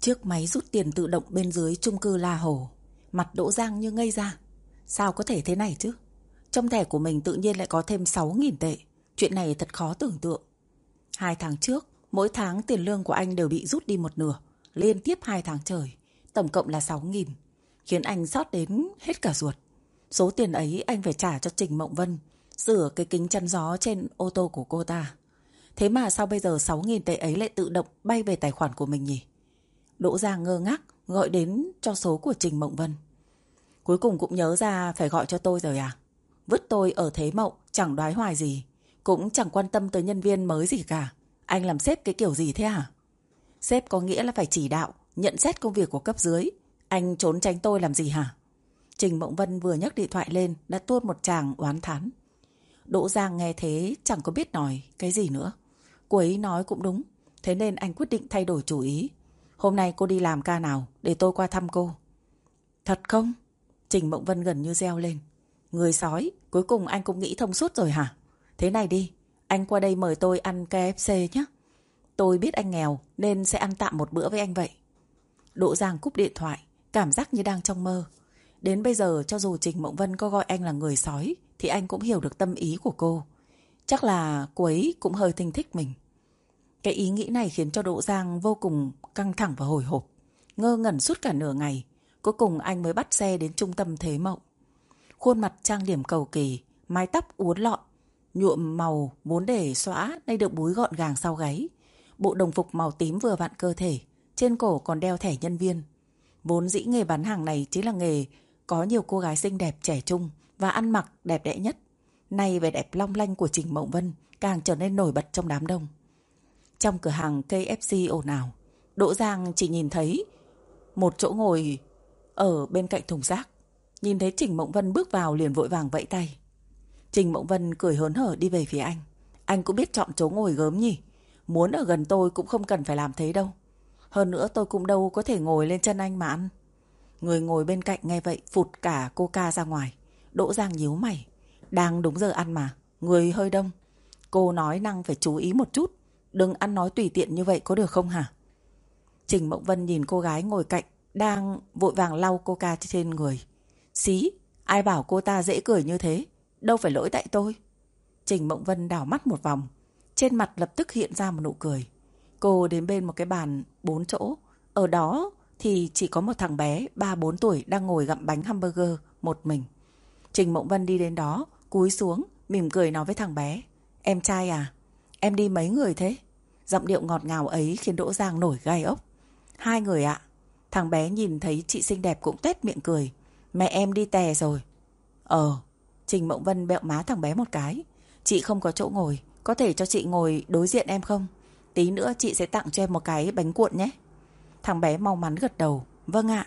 Chiếc máy rút tiền tự động bên dưới chung cư La Hồ. Mặt Đỗ Giang như ngây ra. Sao có thể thế này chứ? Trong thẻ của mình tự nhiên lại có thêm 6.000 tệ. Chuyện này thật khó tưởng tượng. Hai tháng trước, Mỗi tháng tiền lương của anh đều bị rút đi một nửa. Liên tiếp hai tháng trời, Tổng cộng là 6.000 Khiến anh sót đến hết cả ruột. Số tiền ấy anh phải trả cho Trình Mộng Vân, Sửa cái kính chắn gió trên ô tô của cô ta. Thế mà sao bây giờ 6.000 tệ ấy lại tự động bay về tài khoản của mình nhỉ? Đỗ Giang ngơ ngác gọi đến cho số của Trình Mộng Vân. Cuối cùng cũng nhớ ra phải gọi cho tôi rồi à? Vứt tôi ở thế mộng, chẳng đoái hoài gì. Cũng chẳng quan tâm tới nhân viên mới gì cả. Anh làm sếp cái kiểu gì thế hả? Sếp có nghĩa là phải chỉ đạo, nhận xét công việc của cấp dưới. Anh trốn tránh tôi làm gì hả? Trình Mộng Vân vừa nhấc điện thoại lên đã tuôn một chàng oán thán. Đỗ Giang nghe thế chẳng có biết nói cái gì nữa. Cô ấy nói cũng đúng. Thế nên anh quyết định thay đổi chủ ý. Hôm nay cô đi làm ca nào để tôi qua thăm cô. Thật không? Trình Mộng Vân gần như reo lên. Người sói, cuối cùng anh cũng nghĩ thông suốt rồi hả? Thế này đi, anh qua đây mời tôi ăn KFC nhé. Tôi biết anh nghèo nên sẽ ăn tạm một bữa với anh vậy. Đỗ Giang cúp điện thoại, cảm giác như đang trong mơ. Đến bây giờ cho dù Trình Mộng Vân có gọi anh là người sói thì anh cũng hiểu được tâm ý của cô. Chắc là cô ấy cũng hơi thinh thích mình. Cái ý nghĩ này khiến cho Đỗ Giang vô cùng căng thẳng và hồi hộp. Ngơ ngẩn suốt cả nửa ngày. Cuối cùng anh mới bắt xe đến trung tâm Thế Mộng. Khuôn mặt trang điểm cầu kỳ, mái tóc uốn lọn, nhuộm màu vốn để xóa nay được búi gọn gàng sau gáy. Bộ đồng phục màu tím vừa vặn cơ thể, trên cổ còn đeo thẻ nhân viên. Vốn dĩ nghề bán hàng này chính là nghề có nhiều cô gái xinh đẹp trẻ trung và ăn mặc đẹp đẽ nhất. Nay vẻ đẹp long lanh của Trình Mộng Vân càng trở nên nổi bật trong đám đông. Trong cửa hàng KFC ồn ào, Đỗ Giang chỉ nhìn thấy một chỗ ngồi ở bên cạnh thùng rác. Nhìn thấy Trình Mộng Vân bước vào liền vội vàng vẫy tay. Trình Mộng Vân cười hớn hở đi về phía anh. Anh cũng biết chọn chỗ ngồi gớm nhỉ. Muốn ở gần tôi cũng không cần phải làm thế đâu. Hơn nữa tôi cũng đâu có thể ngồi lên chân anh mà ăn. Người ngồi bên cạnh nghe vậy phụt cả coca ra ngoài. Đỗ Giang nhíu mày. Đang đúng giờ ăn mà. Người hơi đông. Cô nói năng phải chú ý một chút. Đừng ăn nói tùy tiện như vậy có được không hả? Trình Mộng Vân nhìn cô gái ngồi cạnh đang vội vàng lau coca trên người. Xí, ai bảo cô ta dễ cười như thế? Đâu phải lỗi tại tôi. Trình Mộng Vân đảo mắt một vòng. Trên mặt lập tức hiện ra một nụ cười. Cô đến bên một cái bàn bốn chỗ. Ở đó thì chỉ có một thằng bé 3-4 tuổi đang ngồi gặm bánh hamburger một mình. Trình Mộng Vân đi đến đó, cúi xuống, mỉm cười nói với thằng bé. Em trai à? Em đi mấy người thế? Giọng điệu ngọt ngào ấy khiến Đỗ Giang nổi gai ốc. Hai người ạ. Thằng bé nhìn thấy chị xinh đẹp cũng tét miệng cười. Mẹ em đi tè rồi. Ờ. Trình Mộng Vân bẹo má thằng bé một cái. Chị không có chỗ ngồi. Có thể cho chị ngồi đối diện em không? Tí nữa chị sẽ tặng cho em một cái bánh cuộn nhé. Thằng bé mau mắn gật đầu. Vâng ạ.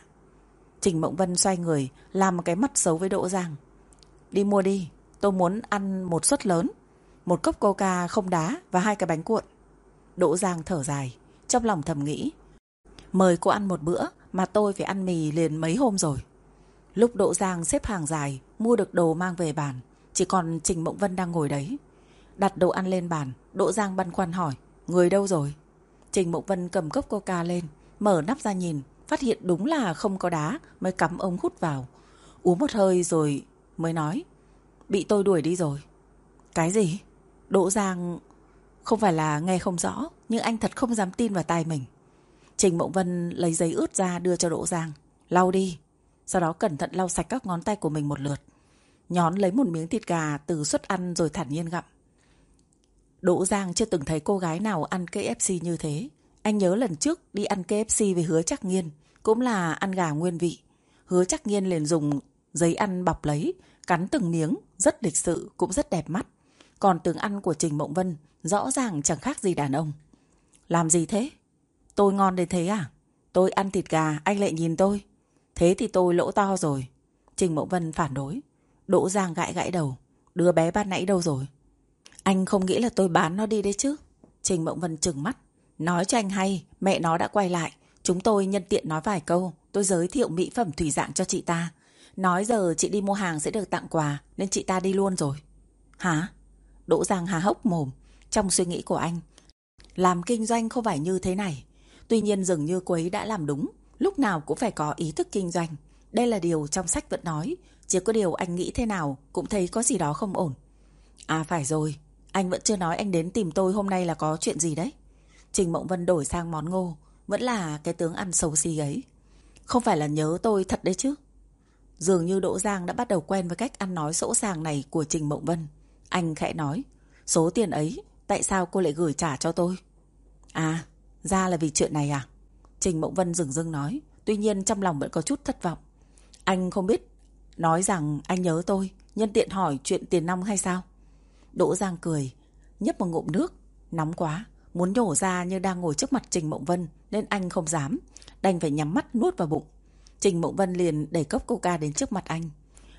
Trình Mộng Vân xoay người, làm một cái mắt xấu với Đỗ Giang. Đi mua đi, tôi muốn ăn một suất lớn. Một cốc coca không đá và hai cái bánh cuộn. Đỗ Giang thở dài, trong lòng thầm nghĩ. Mời cô ăn một bữa mà tôi phải ăn mì liền mấy hôm rồi. Lúc Đỗ Giang xếp hàng dài, mua được đồ mang về bàn, chỉ còn Trình Mộng Vân đang ngồi đấy. Đặt đồ ăn lên bàn, Đỗ Giang băn khoăn hỏi, người đâu rồi? Trình Mộng Vân cầm cốc coca lên, mở nắp ra nhìn, phát hiện đúng là không có đá mới cắm ống hút vào. Uống một hơi rồi mới nói, bị tôi đuổi đi rồi. Cái gì? Đỗ Giang không phải là nghe không rõ, nhưng anh thật không dám tin vào tai mình. Trình Mộng Vân lấy giấy ướt ra đưa cho Đỗ Giang. Lau đi. Sau đó cẩn thận lau sạch các ngón tay của mình một lượt. Nhón lấy một miếng thịt gà từ suất ăn rồi thản nhiên gặm. Đỗ Giang chưa từng thấy cô gái nào ăn KFC như thế. Anh nhớ lần trước đi ăn KFC với hứa chắc nghiên. Cũng là ăn gà nguyên vị. Hứa chắc nghiên liền dùng giấy ăn bọc lấy, cắn từng miếng, rất lịch sự, cũng rất đẹp mắt. Còn tướng ăn của Trình Mộng Vân rõ ràng chẳng khác gì đàn ông. Làm gì thế? Tôi ngon đến thế à? Tôi ăn thịt gà, anh lại nhìn tôi. Thế thì tôi lỗ to rồi. Trình Mộng Vân phản đối. Đỗ Giang gãi gãi đầu. Đứa bé ban nãy đâu rồi? Anh không nghĩ là tôi bán nó đi đấy chứ. Trình Mộng Vân trừng mắt. Nói cho anh hay, mẹ nó đã quay lại. Chúng tôi nhân tiện nói vài câu. Tôi giới thiệu mỹ phẩm thủy dạng cho chị ta. Nói giờ chị đi mua hàng sẽ được tặng quà, nên chị ta đi luôn rồi. Hả? Đỗ Giang há hốc mồm. Trong suy nghĩ của anh, làm kinh doanh không phải như thế này. Tuy nhiên dường như cô ấy đã làm đúng, lúc nào cũng phải có ý thức kinh doanh. Đây là điều trong sách vẫn nói, chỉ có điều anh nghĩ thế nào cũng thấy có gì đó không ổn. À phải rồi, anh vẫn chưa nói anh đến tìm tôi hôm nay là có chuyện gì đấy. Trình Mộng Vân đổi sang món ngô, vẫn là cái tướng ăn xấu xí ấy. Không phải là nhớ tôi thật đấy chứ. Dường như Đỗ Giang đã bắt đầu quen với cách ăn nói sỗ sàng này của Trình Mộng Vân. Anh khẽ nói, số tiền ấy, tại sao cô lại gửi trả cho tôi? À, ra là vì chuyện này à? Trình Mộng Vân dừng dưng nói, tuy nhiên trong lòng vẫn có chút thất vọng. Anh không biết, nói rằng anh nhớ tôi, nhân tiện hỏi chuyện tiền nong hay sao? Đỗ Giang cười, nhấp một ngụm nước, nóng quá, muốn nhổ ra như đang ngồi trước mặt Trình Mộng Vân nên anh không dám, đành phải nhắm mắt nuốt vào bụng. Trình Mộng Vân liền đẩy cốc coca đến trước mặt anh.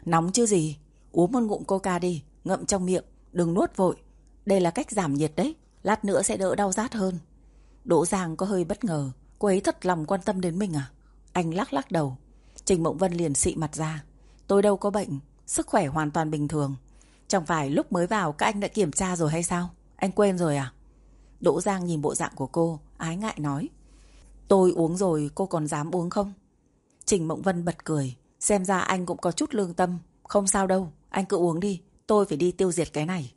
Nóng chứ gì, uống một ngụm coca đi, ngậm trong miệng, đừng nuốt vội. Đây là cách giảm nhiệt đấy, lát nữa sẽ đỡ đau rát hơn. Đỗ Giang có hơi bất ngờ, cô ấy thật lòng quan tâm đến mình à? Anh lắc lắc đầu. Trình Mộng Vân liền xị mặt ra. Tôi đâu có bệnh, sức khỏe hoàn toàn bình thường. Chẳng phải lúc mới vào các anh đã kiểm tra rồi hay sao? Anh quên rồi à? Đỗ Giang nhìn bộ dạng của cô, ái ngại nói. Tôi uống rồi, cô còn dám uống không? Trình Mộng Vân bật cười. Xem ra anh cũng có chút lương tâm. Không sao đâu, anh cứ uống đi. Tôi phải đi tiêu diệt cái này.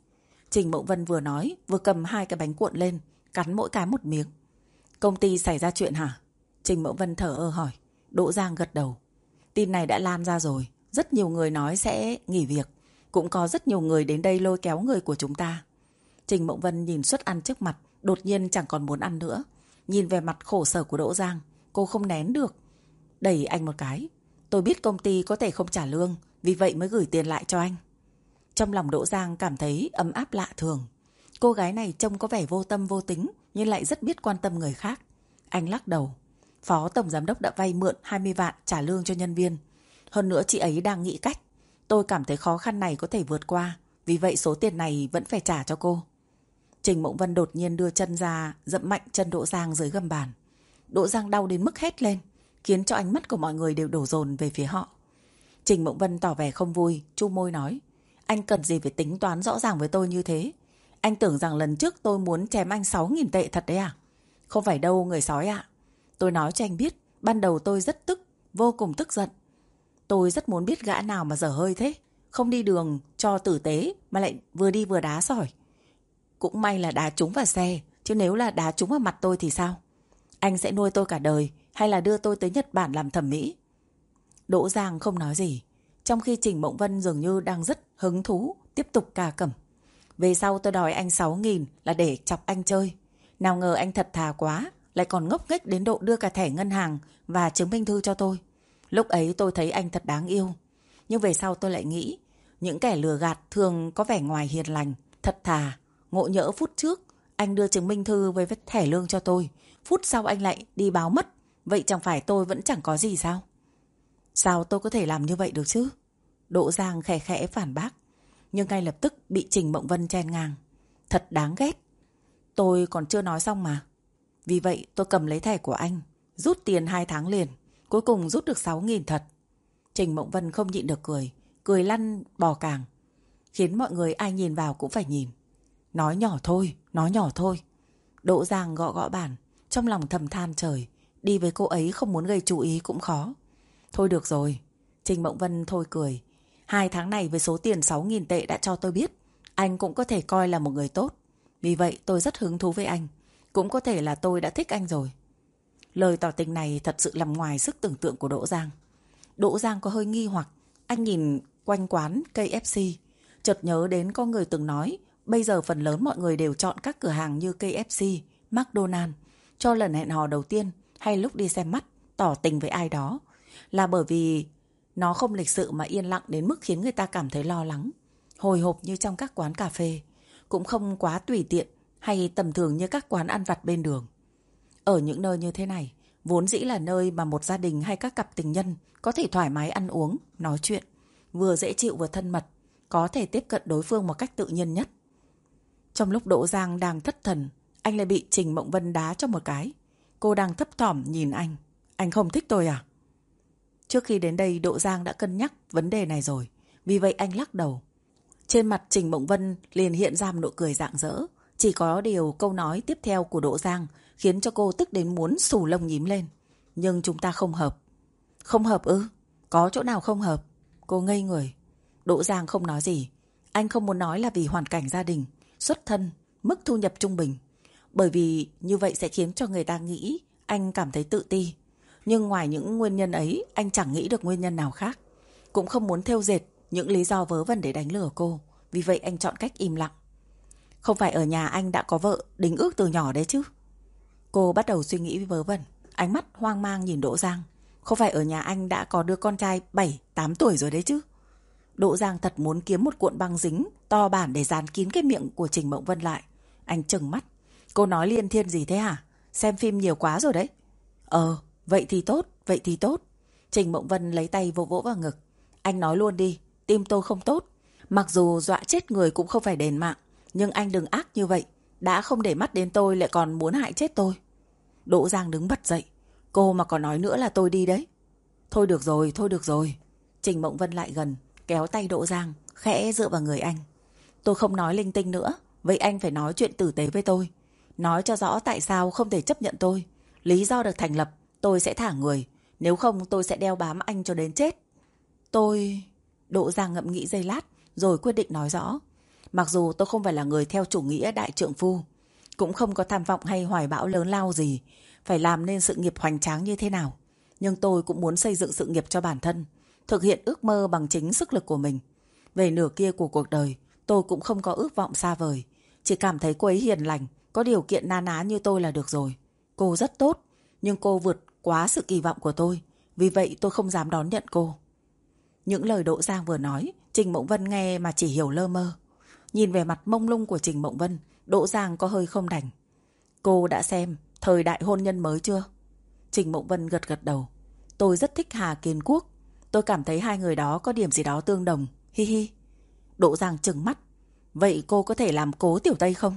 Trình Mộng Vân vừa nói, vừa cầm hai cái bánh cuộn lên, cắn mỗi cái một miếng. Công ty xảy ra chuyện hả? Trình Mộng Vân thở ơ hỏi. Đỗ Giang gật đầu. Tin này đã lan ra rồi. Rất nhiều người nói sẽ nghỉ việc. Cũng có rất nhiều người đến đây lôi kéo người của chúng ta. Trình Mộng Vân nhìn suất ăn trước mặt, đột nhiên chẳng còn muốn ăn nữa. Nhìn về mặt khổ sở của Đỗ Giang, cô không nén được. Đẩy anh một cái. Tôi biết công ty có thể không trả lương, vì vậy mới gửi tiền lại cho anh. Trong lòng Đỗ Giang cảm thấy ấm áp lạ thường. Cô gái này trông có vẻ vô tâm vô tính, nhưng lại rất biết quan tâm người khác. Anh lắc đầu. Phó Tổng Giám đốc đã vay mượn 20 vạn trả lương cho nhân viên. Hơn nữa chị ấy đang nghĩ cách. Tôi cảm thấy khó khăn này có thể vượt qua. Vì vậy số tiền này vẫn phải trả cho cô. Trình Mộng Vân đột nhiên đưa chân ra, dậm mạnh chân Đỗ Giang dưới gầm bàn. Đỗ Giang đau đến mức hét lên, khiến cho ánh mắt của mọi người đều đổ dồn về phía họ. Trình Mộng Vân tỏ vẻ không vui, chu môi nói. Anh cần gì phải tính toán rõ ràng với tôi như thế? Anh tưởng rằng lần trước tôi muốn chém anh 6.000 tệ thật đấy à? Không phải đâu người sói ạ. Tôi nói cho anh biết, ban đầu tôi rất tức, vô cùng tức giận. Tôi rất muốn biết gã nào mà dở hơi thế. Không đi đường cho tử tế mà lại vừa đi vừa đá sỏi. Cũng may là đá trúng vào xe, chứ nếu là đá trúng vào mặt tôi thì sao? Anh sẽ nuôi tôi cả đời hay là đưa tôi tới Nhật Bản làm thẩm mỹ? Đỗ Giang không nói gì, trong khi Trình Mộng Vân dường như đang rất hứng thú tiếp tục cà cẩm. Về sau tôi đòi anh 6.000 là để chọc anh chơi. Nào ngờ anh thật thà quá, lại còn ngốc nghếch đến độ đưa cả thẻ ngân hàng và chứng minh thư cho tôi. Lúc ấy tôi thấy anh thật đáng yêu. Nhưng về sau tôi lại nghĩ, những kẻ lừa gạt thường có vẻ ngoài hiền lành, thật thà, Ngộ nhỡ phút trước, anh đưa chứng minh thư với vết thẻ lương cho tôi. Phút sau anh lại đi báo mất. Vậy chẳng phải tôi vẫn chẳng có gì sao? Sao tôi có thể làm như vậy được chứ? Đỗ Giang khẽ khẽ phản bác. Nhưng ngay lập tức bị Trình Mộng Vân chen ngang. Thật đáng ghét. Tôi còn chưa nói xong mà. Vì vậy tôi cầm lấy thẻ của anh. Rút tiền hai tháng liền. Cuối cùng rút được 6.000 thật. Trình Mộng Vân không nhịn được cười. Cười lăn bò càng. Khiến mọi người ai nhìn vào cũng phải nhìn. Nói nhỏ thôi, nói nhỏ thôi. Đỗ Giang gõ gõ bàn, trong lòng thầm than trời. Đi với cô ấy không muốn gây chú ý cũng khó. Thôi được rồi. Trình Mộng Vân thôi cười. Hai tháng này với số tiền 6.000 tệ đã cho tôi biết. Anh cũng có thể coi là một người tốt. Vì vậy tôi rất hứng thú với anh. Cũng có thể là tôi đã thích anh rồi. Lời tỏ tình này thật sự nằm ngoài sức tưởng tượng của Đỗ Giang. Đỗ Giang có hơi nghi hoặc. Anh nhìn quanh quán KFC. Chợt nhớ đến có người từng nói Bây giờ phần lớn mọi người đều chọn các cửa hàng như KFC, McDonald's cho lần hẹn hò đầu tiên hay lúc đi xem mắt, tỏ tình với ai đó. Là bởi vì nó không lịch sự mà yên lặng đến mức khiến người ta cảm thấy lo lắng. Hồi hộp như trong các quán cà phê, cũng không quá tùy tiện hay tầm thường như các quán ăn vặt bên đường. Ở những nơi như thế này, vốn dĩ là nơi mà một gia đình hay các cặp tình nhân có thể thoải mái ăn uống, nói chuyện, vừa dễ chịu vừa thân mật, có thể tiếp cận đối phương một cách tự nhiên nhất. Trong lúc Đỗ Giang đang thất thần, anh lại bị Trình Mộng Vân đá cho một cái. Cô đang thấp thỏm nhìn anh. Anh không thích tôi à? Trước khi đến đây Độ Giang đã cân nhắc vấn đề này rồi. Vì vậy anh lắc đầu. Trên mặt Trình Mộng Vân liền hiện ra một nụ cười rạng rỡ. Chỉ có điều câu nói tiếp theo của Độ Giang khiến cho cô tức đến muốn xù lông nhím lên. Nhưng chúng ta không hợp. Không hợp ư? Có chỗ nào không hợp? Cô ngây người. Đỗ Giang không nói gì. Anh không muốn nói là vì hoàn cảnh gia đình, xuất thân, mức thu nhập trung bình. Bởi vì như vậy sẽ khiến cho người ta nghĩ anh cảm thấy tự ti. Nhưng ngoài những nguyên nhân ấy, anh chẳng nghĩ được nguyên nhân nào khác. Cũng không muốn theo dệt những lý do vớ vẩn để đánh lừa cô. Vì vậy anh chọn cách im lặng. Không phải ở nhà anh đã có vợ đính ước từ nhỏ đấy chứ? Cô bắt đầu suy nghĩ vớ vẩn. Ánh mắt hoang mang nhìn Đỗ Giang. Không phải ở nhà anh đã có đứa con trai 7-8 tuổi rồi đấy chứ? Đỗ Giang thật muốn kiếm một cuộn băng dính to bản để dán kín cái miệng của Trình Mộng Vân lại. Anh trừng mắt. Cô nói liên thiên gì thế hả? Xem phim nhiều quá rồi đấy. Ờ, vậy thì tốt, vậy thì tốt. Trình Mộng Vân lấy tay vỗ vỗ vào ngực. Anh nói luôn đi, tim tôi không tốt. Mặc dù dọa chết người cũng không phải đền mạng, nhưng anh đừng ác như vậy. Đã không để mắt đến tôi lại còn muốn hại chết tôi. Đỗ Giang đứng bật dậy. Cô mà còn nói nữa là tôi đi đấy. Thôi được rồi, thôi được rồi. Trình Mộng Vân lại gần, kéo tay Đỗ Giang, khẽ dựa vào người anh. Tôi không nói linh tinh nữa, vậy anh phải nói chuyện tử tế với tôi. Nói cho rõ tại sao không thể chấp nhận tôi. Lý do được thành lập, tôi sẽ thả người. Nếu không tôi sẽ đeo bám anh cho đến chết. Tôi... độ Giang ngậm nghĩ giây lát, rồi quyết định nói rõ. Mặc dù tôi không phải là người theo chủ nghĩa đại trượng phu, cũng không có tham vọng hay hoài bão lớn lao gì, phải làm nên sự nghiệp hoành tráng như thế nào. Nhưng tôi cũng muốn xây dựng sự nghiệp cho bản thân, thực hiện ước mơ bằng chính sức lực của mình. Về nửa kia của cuộc đời, tôi cũng không có ước vọng xa vời, chỉ cảm thấy cô ấy hiền lành, có điều kiện na ná như tôi là được rồi. Cô rất tốt, nhưng cô vượt quá sự kỳ vọng của tôi, vì vậy tôi không dám đón nhận cô. Những lời Đỗ Giang vừa nói, Trình Mộng Vân nghe mà chỉ hiểu lơ mơ. Nhìn về mặt mông lung của Trình Mộng Vân, Đỗ Giang có hơi không đành. Cô đã xem thời đại hôn nhân mới chưa? Trình Mộng Vân gật gật đầu. Tôi rất thích Hà Kiến Quốc. Tôi cảm thấy hai người đó có điểm gì đó tương đồng. Hi hi. Đỗ Giang trừng mắt. Vậy cô có thể làm cố Tiểu Tây không?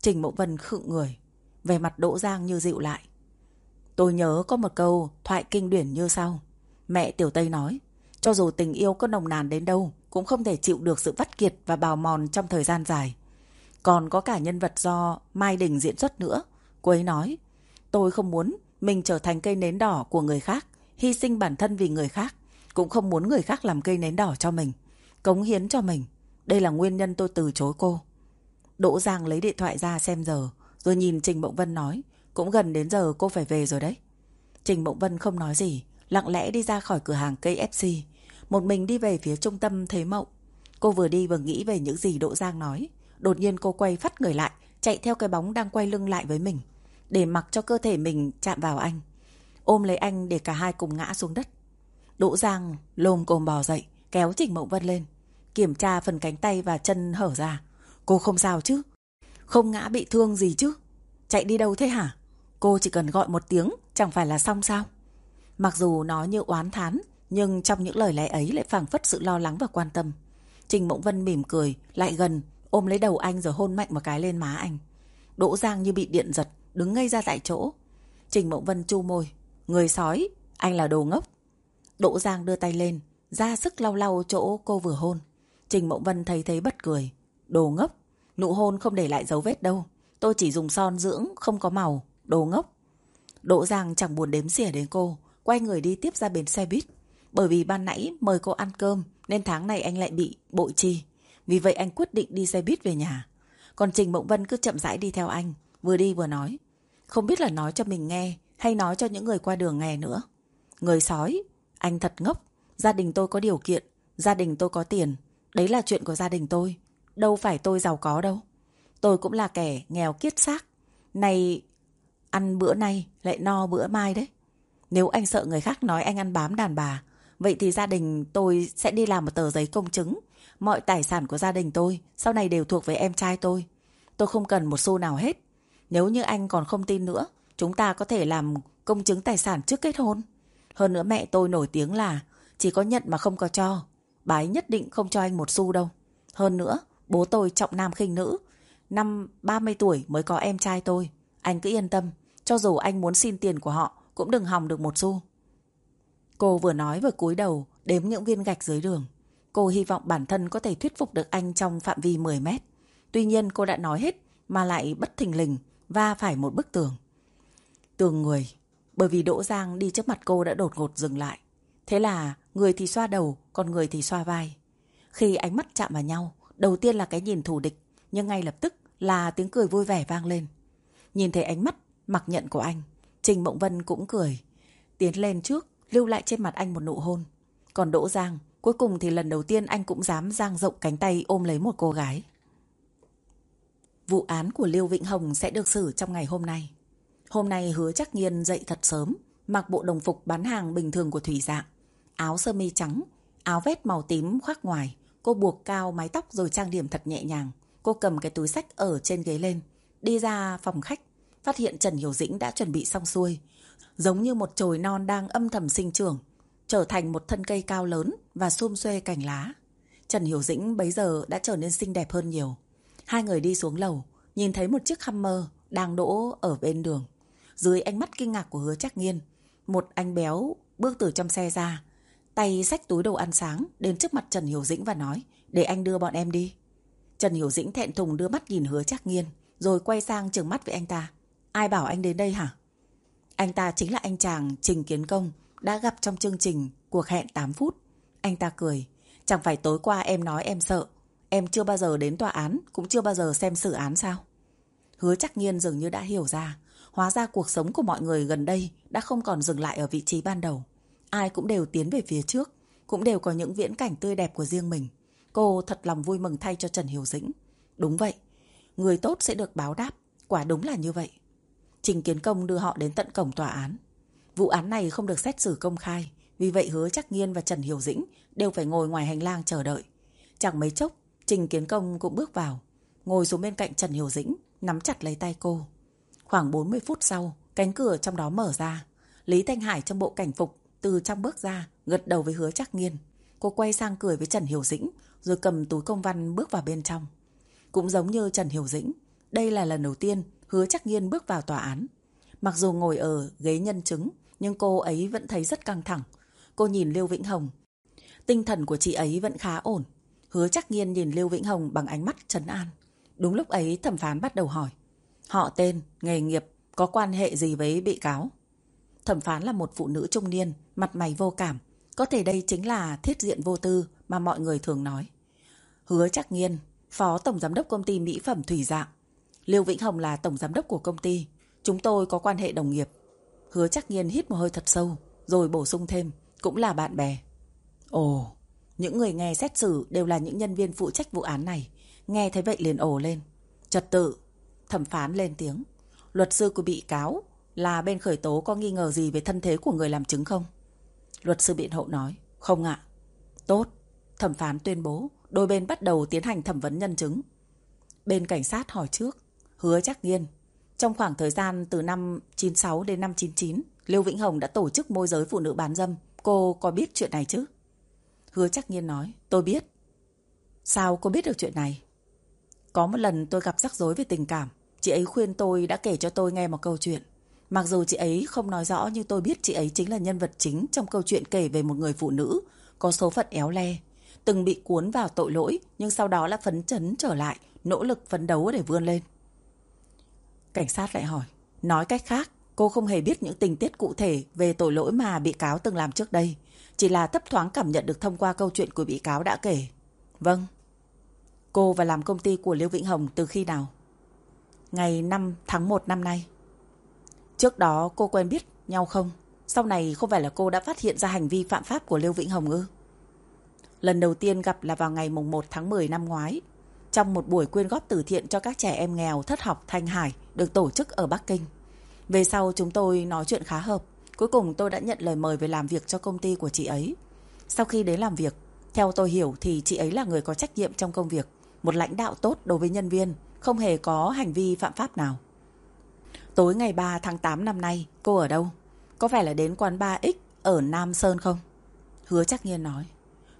Trình Mộng Vân khựng người. Về mặt Đỗ Giang như dịu lại. Tôi nhớ có một câu thoại kinh điển như sau. Mẹ Tiểu Tây nói, cho dù tình yêu có nồng nàn đến đâu, cũng không thể chịu được sự vắt kiệt và bào mòn trong thời gian dài. Còn có cả nhân vật do Mai Đình diễn xuất nữa. Cô ấy nói, tôi không muốn mình trở thành cây nến đỏ của người khác, hy sinh bản thân vì người khác. Cũng không muốn người khác làm cây nến đỏ cho mình, cống hiến cho mình. Đây là nguyên nhân tôi từ chối cô. Đỗ Giang lấy điện thoại ra xem giờ, rồi nhìn Trình Bộng Vân nói, cũng gần đến giờ cô phải về rồi đấy. Trình Mộng Vân không nói gì, lặng lẽ đi ra khỏi cửa hàng cây FC. Một mình đi về phía trung tâm Thế Mộng. Cô vừa đi vừa nghĩ về những gì Đỗ Giang nói. Đột nhiên cô quay phát người lại, chạy theo cái bóng đang quay lưng lại với mình. Để mặc cho cơ thể mình chạm vào anh. Ôm lấy anh để cả hai cùng ngã xuống đất. Đỗ Giang lồm cồm bò dậy, kéo Trình Mộng Vân lên. Kiểm tra phần cánh tay và chân hở ra. Cô không sao chứ? Không ngã bị thương gì chứ? Chạy đi đâu thế hả? Cô chỉ cần gọi một tiếng, chẳng phải là xong sao? Mặc dù nó như oán thán, nhưng trong những lời lẽ ấy lại phảng phất sự lo lắng và quan tâm. Trình Mộng Vân mỉm cười, lại gần, ôm lấy đầu anh rồi hôn mạnh một cái lên má anh. Đỗ Giang như bị điện giật, đứng ngay ra tại chỗ. Trình Mộng Vân chu môi. Người sói, anh là đồ ngốc. Đỗ Giang đưa tay lên, ra sức lau lau chỗ cô vừa hôn. Trình Mộng Vân thấy thế bất cười. Đồ ngốc, nụ hôn không để lại dấu vết đâu. Tôi chỉ dùng son dưỡng, không có màu. Đồ ngốc. Đỗ Giang chẳng buồn đếm xỉa đến cô, quay người đi tiếp ra bến xe buýt. Bởi vì ban nãy mời cô ăn cơm, nên tháng này anh lại bị bội chi. Vì vậy anh quyết định đi xe buýt về nhà. Còn Trình Mộng Vân cứ chậm rãi đi theo anh, vừa đi vừa nói. Không biết là nói cho mình nghe, hay nói cho những người qua đường nghe nữa. Người sói, anh thật ngốc. Gia đình tôi có điều kiện, gia đình tôi có tiền. Đấy là chuyện của gia đình tôi. Đâu phải tôi giàu có đâu. Tôi cũng là kẻ nghèo kiết xác. Này, ăn bữa nay lại no bữa mai đấy. Nếu anh sợ người khác nói anh ăn bám đàn bà, vậy thì gia đình tôi sẽ đi làm một tờ giấy công chứng. Mọi tài sản của gia đình tôi sau này đều thuộc về em trai tôi. Tôi không cần một xu nào hết. Nếu như anh còn không tin nữa, chúng ta có thể làm công chứng tài sản trước kết hôn. Hơn nữa mẹ tôi nổi tiếng là chỉ có nhận mà không có cho. Bà ấy nhất định không cho anh một xu đâu. Hơn nữa, bố tôi trọng nam khinh nữ. Năm 30 tuổi mới có em trai tôi. Anh cứ yên tâm, cho dù anh muốn xin tiền của họ, cũng đừng hòng được một xu. Cô vừa nói vừa cúi đầu, đếm những viên gạch dưới đường. Cô hy vọng bản thân có thể thuyết phục được anh trong phạm vi 10 mét. Tuy nhiên cô đã nói hết mà lại bất thình lình va phải một bức tường. Tường người, bởi vì Đỗ Giang đi trước mặt cô đã đột ngột dừng lại. Thế là người thì xoa đầu, còn người thì xoa vai. Khi ánh mắt chạm vào nhau, đầu tiên là cái nhìn thù địch, nhưng ngay lập tức là tiếng cười vui vẻ vang lên. Nhìn thấy ánh mắt mặc nhận của anh, Trình Mộng Vân cũng cười. Tiến lên trước, lưu lại trên mặt anh một nụ hôn. Còn Đỗ Giang, cuối cùng thì lần đầu tiên anh cũng dám giang rộng cánh tay ôm lấy một cô gái. Vụ án của Lưu Vĩnh Hồng sẽ được xử trong ngày hôm nay. Hôm nay hứa chắc nhiên dậy thật sớm, mặc bộ đồng phục bán hàng bình thường của Thủy Dạng. Áo sơ mi trắng, áo vét màu tím khoác ngoài. Cô buộc cao mái tóc rồi trang điểm thật nhẹ nhàng. Cô cầm cái túi sách ở trên ghế lên. Đi ra phòng khách, phát hiện Trần Hiểu Dĩnh đã chuẩn bị xong xuôi. Giống như một chồi non đang âm thầm sinh trưởng, trở thành một thân cây cao lớn và xum xuê cành lá. Trần Hiểu Dĩnh bấy giờ đã trở nên xinh đẹp hơn nhiều. Hai người đi xuống lầu, nhìn thấy một chiếc Hummer đang đỗ ở bên đường. Dưới ánh mắt kinh ngạc của hứa chắc nghiên, một anh béo bước từ trong xe ra, tay xách túi đồ ăn sáng đến trước mặt Trần Hiểu Dĩnh và nói để anh đưa bọn em đi. Trần Hiểu Dĩnh thẹn thùng đưa mắt nhìn hứa chắc nghiên, rồi quay sang trừng mắt với anh ta. Ai bảo anh đến đây hả? Anh ta chính là anh chàng Trình Kiến Công đã gặp trong chương trình cuộc hẹn 8 phút. Anh ta cười. Chẳng phải tối qua em nói em sợ. Em chưa bao giờ đến tòa án, cũng chưa bao giờ xem xử án sao? Hứa chắc nghiên dường như đã hiểu ra. Hóa ra cuộc sống của mọi người gần đây đã không còn dừng lại ở vị trí ban đầu. Ai cũng đều tiến về phía trước, cũng đều có những viễn cảnh tươi đẹp của riêng mình. Cô thật lòng vui mừng thay cho Trần Hiểu Dĩnh. Đúng vậy, người tốt sẽ được báo đáp, quả đúng là như vậy. Trình Kiến Công đưa họ đến tận cổng tòa án. Vụ án này không được xét xử công khai, vì vậy hứa chắc nghiên và Trần Hiểu Dĩnh đều phải ngồi ngoài hành lang chờ đợi. Chẳng mấy chốc, Trình Kiến Công cũng bước vào, ngồi xuống bên cạnh Trần Hiểu Dĩnh, nắm chặt lấy tay cô. Khoảng 40 phút sau, cánh cửa trong đó mở ra. Lý Thanh Hải trong bộ cảnh phục từ trong bước ra, gật đầu với hứa chắc nghiên. Cô quay sang cười với Trần Hiểu Dĩnh, rồi cầm túi công văn bước vào bên trong. Cũng giống như Trần Hiểu Dĩnh, đây là lần đầu tiên hứa chắc nghiên bước vào tòa án. Mặc dù ngồi ở ghế nhân chứng, nhưng cô ấy vẫn thấy rất căng thẳng. Cô nhìn Lưu Vĩnh Hồng. Tinh thần của chị ấy vẫn khá ổn. Hứa chắc nghiên nhìn Lưu Vĩnh Hồng bằng ánh mắt trấn an. Đúng lúc ấy thẩm phán bắt đầu hỏi. Họ tên, nghề nghiệp, có quan hệ gì với bị cáo? Thẩm phán là một phụ nữ trung niên, mặt mày vô cảm. Có thể đây chính là thiết diện vô tư mà mọi người thường nói. Hứa chắc nghiên, phó tổng giám đốc công ty mỹ phẩm Thủy Dạng. Lưu Vĩnh Hồng là tổng giám đốc của công ty. Chúng tôi có quan hệ đồng nghiệp. Hứa chắc nhiên hít một hơi thật sâu, rồi bổ sung thêm, cũng là bạn bè. Ồ, những người nghe xét xử đều là những nhân viên phụ trách vụ án này. Nghe thấy vậy liền ồ lên. Trật tự. Thẩm phán lên tiếng. Luật sư của bị cáo là bên khởi tố có nghi ngờ gì về thân thế của người làm chứng không? Luật sư biện hộ nói. Không ạ. Tốt. Thẩm phán tuyên bố. Đôi bên bắt đầu tiến hành thẩm vấn nhân chứng. Bên cảnh sát hỏi trước. Hứa chắc nghiên. Trong khoảng thời gian từ năm 96 đến năm 99, Lưu Vĩnh Hồng đã tổ chức môi giới phụ nữ bán dâm. Cô có biết chuyện này chứ? Hứa chắc nhiên nói. Tôi biết. Sao cô biết được chuyện này? Có một lần tôi gặp rắc rối về tình cảm. Chị ấy khuyên tôi đã kể cho tôi nghe một câu chuyện. Mặc dù chị ấy không nói rõ nhưng tôi biết chị ấy chính là nhân vật chính trong câu chuyện kể về một người phụ nữ có số phận éo le. Từng bị cuốn vào tội lỗi nhưng sau đó là phấn chấn trở lại, nỗ lực phấn đấu để vươn lên. Cảnh sát lại hỏi, nói cách khác, cô không hề biết những tình tiết cụ thể về tội lỗi mà bị cáo từng làm trước đây. Chỉ là thấp thoáng cảm nhận được thông qua câu chuyện của bị cáo đã kể. Vâng. Cô và làm công ty của Liêu Vĩnh Hồng từ khi nào? Ngày 5 tháng 1 năm nay. Trước đó cô quen biết nhau không? Sau này không phải là cô đã phát hiện ra hành vi phạm pháp của Liêu Vĩnh Hồng ư? Lần đầu tiên gặp là vào ngày mùng 1 tháng 10 năm ngoái. Trong một buổi quyên góp từ thiện cho các trẻ em nghèo thất học Thanh Hải được tổ chức ở Bắc Kinh. Về sau chúng tôi nói chuyện khá hợp. Cuối cùng tôi đã nhận lời mời về làm việc cho công ty của chị ấy. Sau khi đến làm việc, theo tôi hiểu thì chị ấy là người có trách nhiệm trong công việc, một lãnh đạo tốt đối với nhân viên, không hề có hành vi phạm pháp nào. Tối ngày 3 tháng 8 năm nay, cô ở đâu? Có phải là đến quán 3X ở Nam Sơn không? Hứa chắc nhiên nói.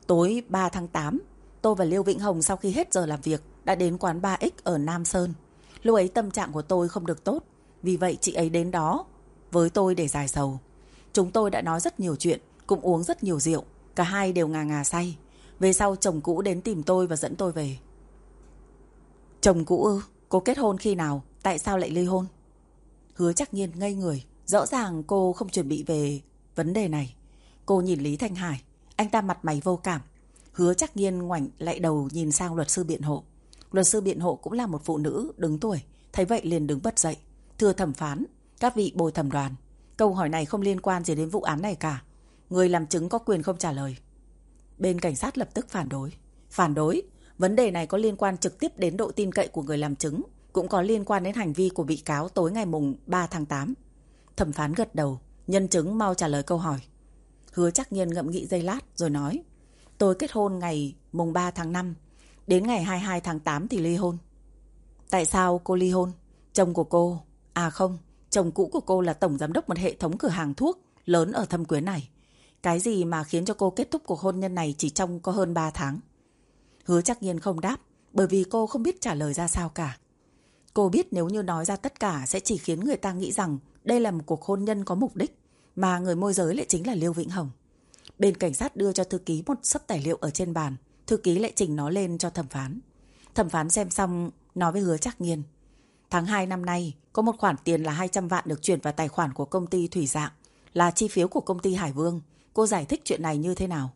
Tối 3 tháng 8, tôi và Liêu Vĩnh Hồng sau khi hết giờ làm việc đã đến quán 3X ở Nam Sơn. Lúc ấy tâm trạng của tôi không được tốt, vì vậy chị ấy đến đó với tôi để giải sầu. Chúng tôi đã nói rất nhiều chuyện, cũng uống rất nhiều rượu. Cả hai đều ngà ngà say. Về sau chồng cũ đến tìm tôi và dẫn tôi về. Chồng cũ ư? Cô kết hôn khi nào? Tại sao lại ly hôn? Hứa chắc nhiên ngây người, Rõ ràng cô không chuẩn bị về vấn đề này. Cô nhìn Lý Thanh Hải, anh ta mặt mày vô cảm. Hứa chắc nhiên ngoảnh lại đầu nhìn sang luật sư biện hộ. Luật sư biện hộ cũng là một phụ nữ đứng tuổi, thấy vậy liền đứng bật dậy. Thưa thẩm phán, các vị bồi thẩm đoàn, câu hỏi này không liên quan gì đến vụ án này cả. Người làm chứng có quyền không trả lời. Bên cảnh sát lập tức phản đối. Phản đối, vấn đề này có liên quan trực tiếp đến độ tin cậy của người làm chứng, cũng có liên quan đến hành vi của bị cáo tối ngày mùng 3 tháng 8. Thẩm phán gật đầu, nhân chứng mau trả lời câu hỏi. Hứa chắc nhiên ngậm nghĩ giây lát rồi nói, tôi kết hôn ngày mùng 3 tháng 5, đến ngày 22 tháng 8 thì ly hôn. Tại sao cô ly hôn? Chồng của cô... À không, chồng cũ của cô là tổng giám đốc một hệ thống cửa hàng thuốc lớn ở thâm quyến này. Cái gì mà khiến cho cô kết thúc cuộc hôn nhân này chỉ trong có hơn 3 tháng? Hứa chắc nhiên không đáp, bởi vì cô không biết trả lời ra sao cả. Cô biết nếu như nói ra tất cả sẽ chỉ khiến người ta nghĩ rằng đây là một cuộc hôn nhân có mục đích, mà người môi giới lại chính là Liêu Vĩnh Hồng. Bên cảnh sát đưa cho thư ký một sấp tài liệu ở trên bàn, thư ký lại trình nó lên cho thẩm phán. Thẩm phán xem xong, nói với hứa chắc nhiên. Tháng 2 năm nay, có một khoản tiền là 200 vạn được chuyển vào tài khoản của công ty Thủy Dạng, là chi phiếu của công ty Hải Vương. Cô giải thích chuyện này như thế nào?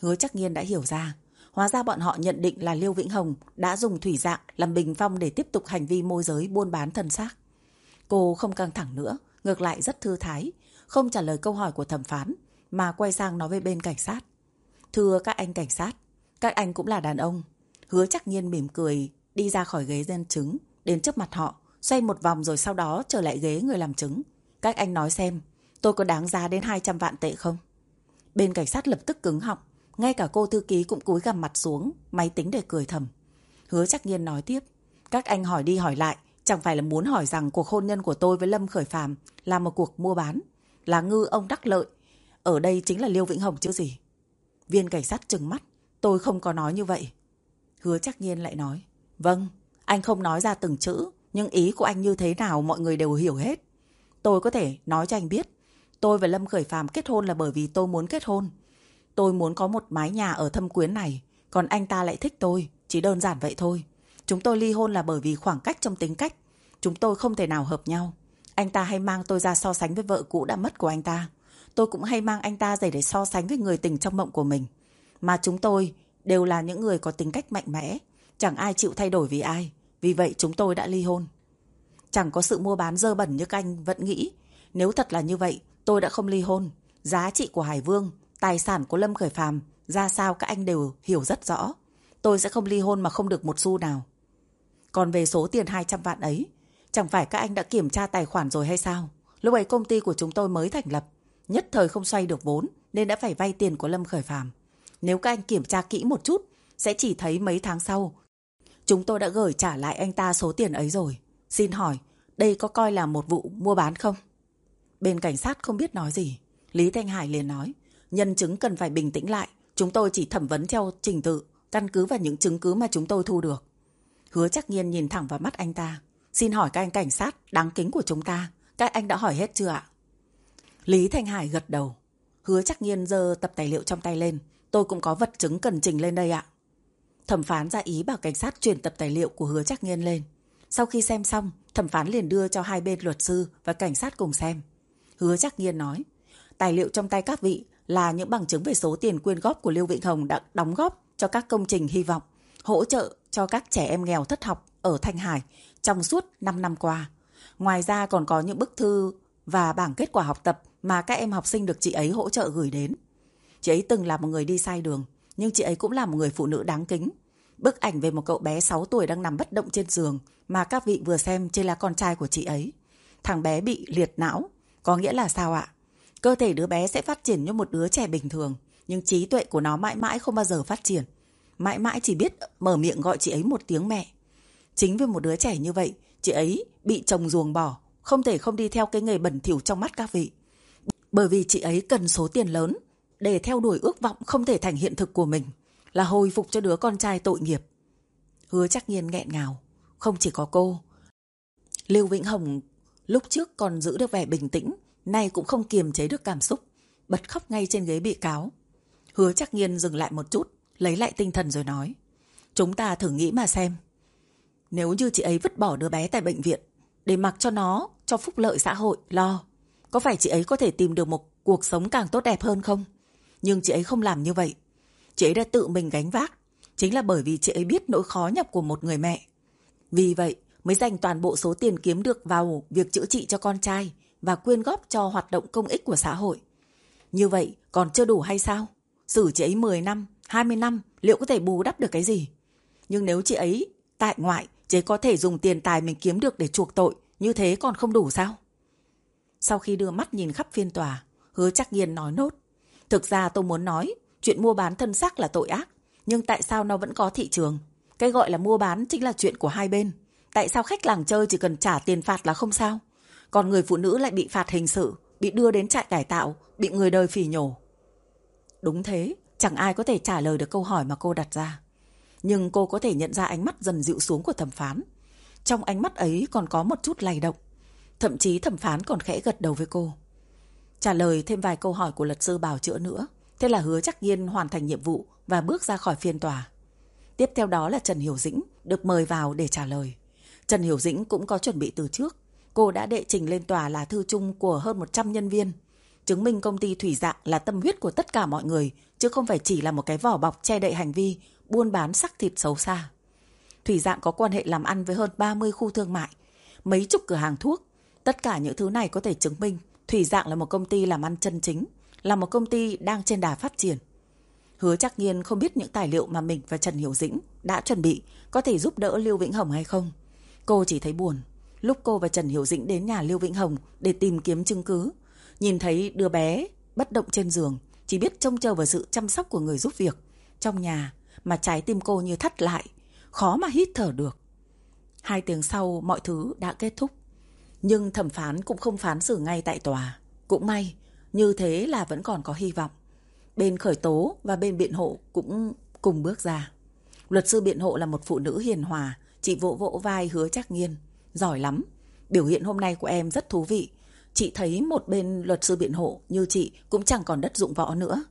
Hứa chắc nhiên đã hiểu ra. Hóa ra bọn họ nhận định là Liêu Vĩnh Hồng đã dùng Thủy Dạng làm bình phong để tiếp tục hành vi môi giới buôn bán thân xác. Cô không căng thẳng nữa, ngược lại rất thư thái, không trả lời câu hỏi của thẩm phán, mà quay sang nói với bên cảnh sát. Thưa các anh cảnh sát, các anh cũng là đàn ông. Hứa chắc nhiên mỉm cười, đi ra khỏi ghế dân chứng, đến trước mặt họ, xoay một vòng rồi sau đó trở lại ghế người làm chứng. Các anh nói xem, tôi có đáng giá đến 200 vạn tệ không? Bên cảnh sát lập tức cứng họng, ngay cả cô thư ký cũng cúi gằm mặt xuống, máy tính để cười thầm. Hứa chắc nhiên nói tiếp, các anh hỏi đi hỏi lại, chẳng phải là muốn hỏi rằng cuộc hôn nhân của tôi với Lâm Khởi Phàm là một cuộc mua bán, là ngư ông đắc lợi. Ở đây chính là Liêu Vĩnh Hồng chứ gì. Viên cảnh sát trừng mắt, tôi không có nói như vậy. Hứa chắc nhiên lại nói, vâng, anh không nói ra từng chữ, nhưng ý của anh như thế nào mọi người đều hiểu hết. Tôi có thể nói cho anh biết, tôi và Lâm Khởi Phàm kết hôn là bởi vì tôi muốn kết hôn. Tôi muốn có một mái nhà ở thâm quyến này, còn anh ta lại thích tôi, chỉ đơn giản vậy thôi. Chúng tôi ly hôn là bởi vì khoảng cách trong tính cách. Chúng tôi không thể nào hợp nhau. Anh ta hay mang tôi ra so sánh với vợ cũ đã mất của anh ta. Tôi cũng hay mang anh ta dậy để so sánh với người tình trong mộng của mình. Mà chúng tôi đều là những người có tính cách mạnh mẽ. Chẳng ai chịu thay đổi vì ai. Vì vậy chúng tôi đã ly hôn. Chẳng có sự mua bán dơ bẩn như các anh vẫn nghĩ. Nếu thật là như vậy, tôi đã không ly hôn. Giá trị của Hải Vương, tài sản của Lâm Khởi Phàm ra sao các anh đều hiểu rất rõ. Tôi sẽ không ly hôn mà không được một xu nào. Còn về số tiền 200 vạn ấy, chẳng phải các anh đã kiểm tra tài khoản rồi hay sao? Lúc ấy công ty của chúng tôi mới thành lập, nhất thời không xoay được vốn nên đã phải vay tiền của Lâm Khởi Phàm. Nếu các anh kiểm tra kỹ một chút, sẽ chỉ thấy mấy tháng sau, chúng tôi đã gửi trả lại anh ta số tiền ấy rồi. Xin hỏi, đây có coi là một vụ mua bán không? Bên cảnh sát không biết nói gì. Lý Thanh Hải liền nói, nhân chứng cần phải bình tĩnh lại. Chúng tôi chỉ thẩm vấn theo trình tự, căn cứ vào những chứng cứ mà chúng tôi thu được. Hứa chắc nhiên nhìn thẳng vào mắt anh ta. Xin hỏi các anh cảnh sát đáng kính của chúng ta, các anh đã hỏi hết chưa ạ? Lý Thanh Hải gật đầu. Hứa chắc nhiên giơ tập tài liệu trong tay lên. Tôi cũng có vật chứng cần trình lên đây ạ. Thẩm phán ra ý bảo cảnh sát chuyển tập tài liệu của hứa chắc nhiên lên. Sau khi xem xong, thẩm phán liền đưa cho hai bên luật sư và cảnh sát cùng xem. Hứa chắc nhiên nói, tài liệu trong tay các vị là những bằng chứng về số tiền quyên góp của Lưu Vịnh Hồng đã đóng góp cho các công trình hy vọng, hỗ trợ cho các trẻ em nghèo thất học ở Thanh Hải trong suốt 5 năm qua. Ngoài ra còn có những bức thư và bảng kết quả học tập mà các em học sinh được chị ấy hỗ trợ gửi đến. Chị ấy từng là một người đi sai đường, nhưng chị ấy cũng là một người phụ nữ đáng kính. Bức ảnh về một cậu bé 6 tuổi đang nằm bất động trên giường mà các vị vừa xem trên là con trai của chị ấy. Thằng bé bị liệt não, có nghĩa là sao ạ? Cơ thể đứa bé sẽ phát triển như một đứa trẻ bình thường, nhưng trí tuệ của nó mãi mãi không bao giờ phát triển. Mãi mãi chỉ biết mở miệng gọi chị ấy một tiếng mẹ. Chính vì một đứa trẻ như vậy, chị ấy bị chồng ruồng bỏ, không thể không đi theo cái nghề bẩn thỉu trong mắt các vị. Bởi vì chị ấy cần số tiền lớn để theo đuổi ước vọng không thể thành hiện thực của mình, là hồi phục cho đứa con trai tội nghiệp. Hứa chắc nhiên nghẹn ngào, không chỉ có cô. Lưu Vĩnh Hồng lúc trước còn giữ được vẻ bình tĩnh, nay cũng không kiềm chế được cảm xúc, bật khóc ngay trên ghế bị cáo. Hứa chắc nhiên dừng lại một chút, lấy lại tinh thần rồi nói. Chúng ta thử nghĩ mà xem. Nếu như chị ấy vứt bỏ đứa bé tại bệnh viện, để mặc cho nó, cho phúc lợi xã hội, lo có phải chị ấy có thể tìm được một cuộc sống càng tốt đẹp hơn không? Nhưng chị ấy không làm như vậy. Chị ấy đã tự mình gánh vác. Chính là bởi vì chị ấy biết nỗi khó nhọc của một người mẹ. Vì vậy mới dành toàn bộ số tiền kiếm được vào việc chữa trị cho con trai và quyên góp cho hoạt động công ích của xã hội. Như vậy còn chưa đủ hay sao? Xử chị ấy 10 năm, 20 năm liệu có thể bù đắp được cái gì? Nhưng nếu chị ấy tại ngoại, chị ấy có thể dùng tiền tài mình kiếm được để chuộc tội, như thế còn không đủ sao? Sau khi đưa mắt nhìn khắp phiên tòa, hứa chắc nhiên nói nốt. Thực ra tôi muốn nói, chuyện mua bán thân xác là tội ác, nhưng tại sao nó vẫn có thị trường? Cái gọi là mua bán chính là chuyện của hai bên. Tại sao khách làng chơi chỉ cần trả tiền phạt là không sao? Còn người phụ nữ lại bị phạt hình sự, bị đưa đến trại cải tạo, bị người đời phỉ nhổ. Đúng thế, chẳng ai có thể trả lời được câu hỏi mà cô đặt ra. Nhưng cô có thể nhận ra ánh mắt dần dịu xuống của thẩm phán. Trong ánh mắt ấy còn có một chút lay động. Thậm chí thẩm phán còn khẽ gật đầu với cô. Trả lời thêm vài câu hỏi của luật sư bảo chữa nữa. Thế là hứa chắc nhiên hoàn thành nhiệm vụ và bước ra khỏi phiên tòa. Tiếp theo đó là Trần Hiểu Dĩnh được mời vào để trả lời. Trần Hiểu Dĩnh cũng có chuẩn bị từ trước. Cô đã đệ trình lên tòa là thư chung của hơn 100 nhân viên. Chứng minh công ty Thủy Dạng là tâm huyết của tất cả mọi người, chứ không phải chỉ là một cái vỏ bọc che đậy hành vi buôn bán sắc thịt xấu xa. Thủy Dạng có quan hệ làm ăn với hơn 30 khu thương mại, mấy chục cửa hàng thuốc. Tất cả những thứ này có thể chứng minh Thủy Dạng là một công ty làm ăn chân chính, là một công ty đang trên đà phát triển. Hứa chắc nhiên không biết những tài liệu mà mình và Trần Hiểu Dĩnh đã chuẩn bị có thể giúp đỡ Lưu Vĩnh Hồng hay không. Cô chỉ thấy buồn. Lúc cô và Trần Hiểu Dĩnh đến nhà Lưu Vĩnh Hồng để tìm kiếm chứng cứ, nhìn thấy đứa bé bất động trên giường, chỉ biết trông chờ vào sự chăm sóc của người giúp việc. Trong nhà mà trái tim cô như thắt lại, khó mà hít thở được. Hai tiếng sau mọi thứ đã kết thúc. Nhưng thẩm phán cũng không phán xử ngay tại tòa. Cũng may, như thế là vẫn còn có hy vọng. Bên khởi tố và bên biện hộ cũng cùng bước ra. Luật sư biện hộ là một phụ nữ hiền hòa, chị vỗ vỗ vai hứa chắc nghiên. Giỏi lắm, biểu hiện hôm nay của em rất thú vị. Chị thấy một bên luật sư biện hộ như chị cũng chẳng còn đất dụng võ nữa.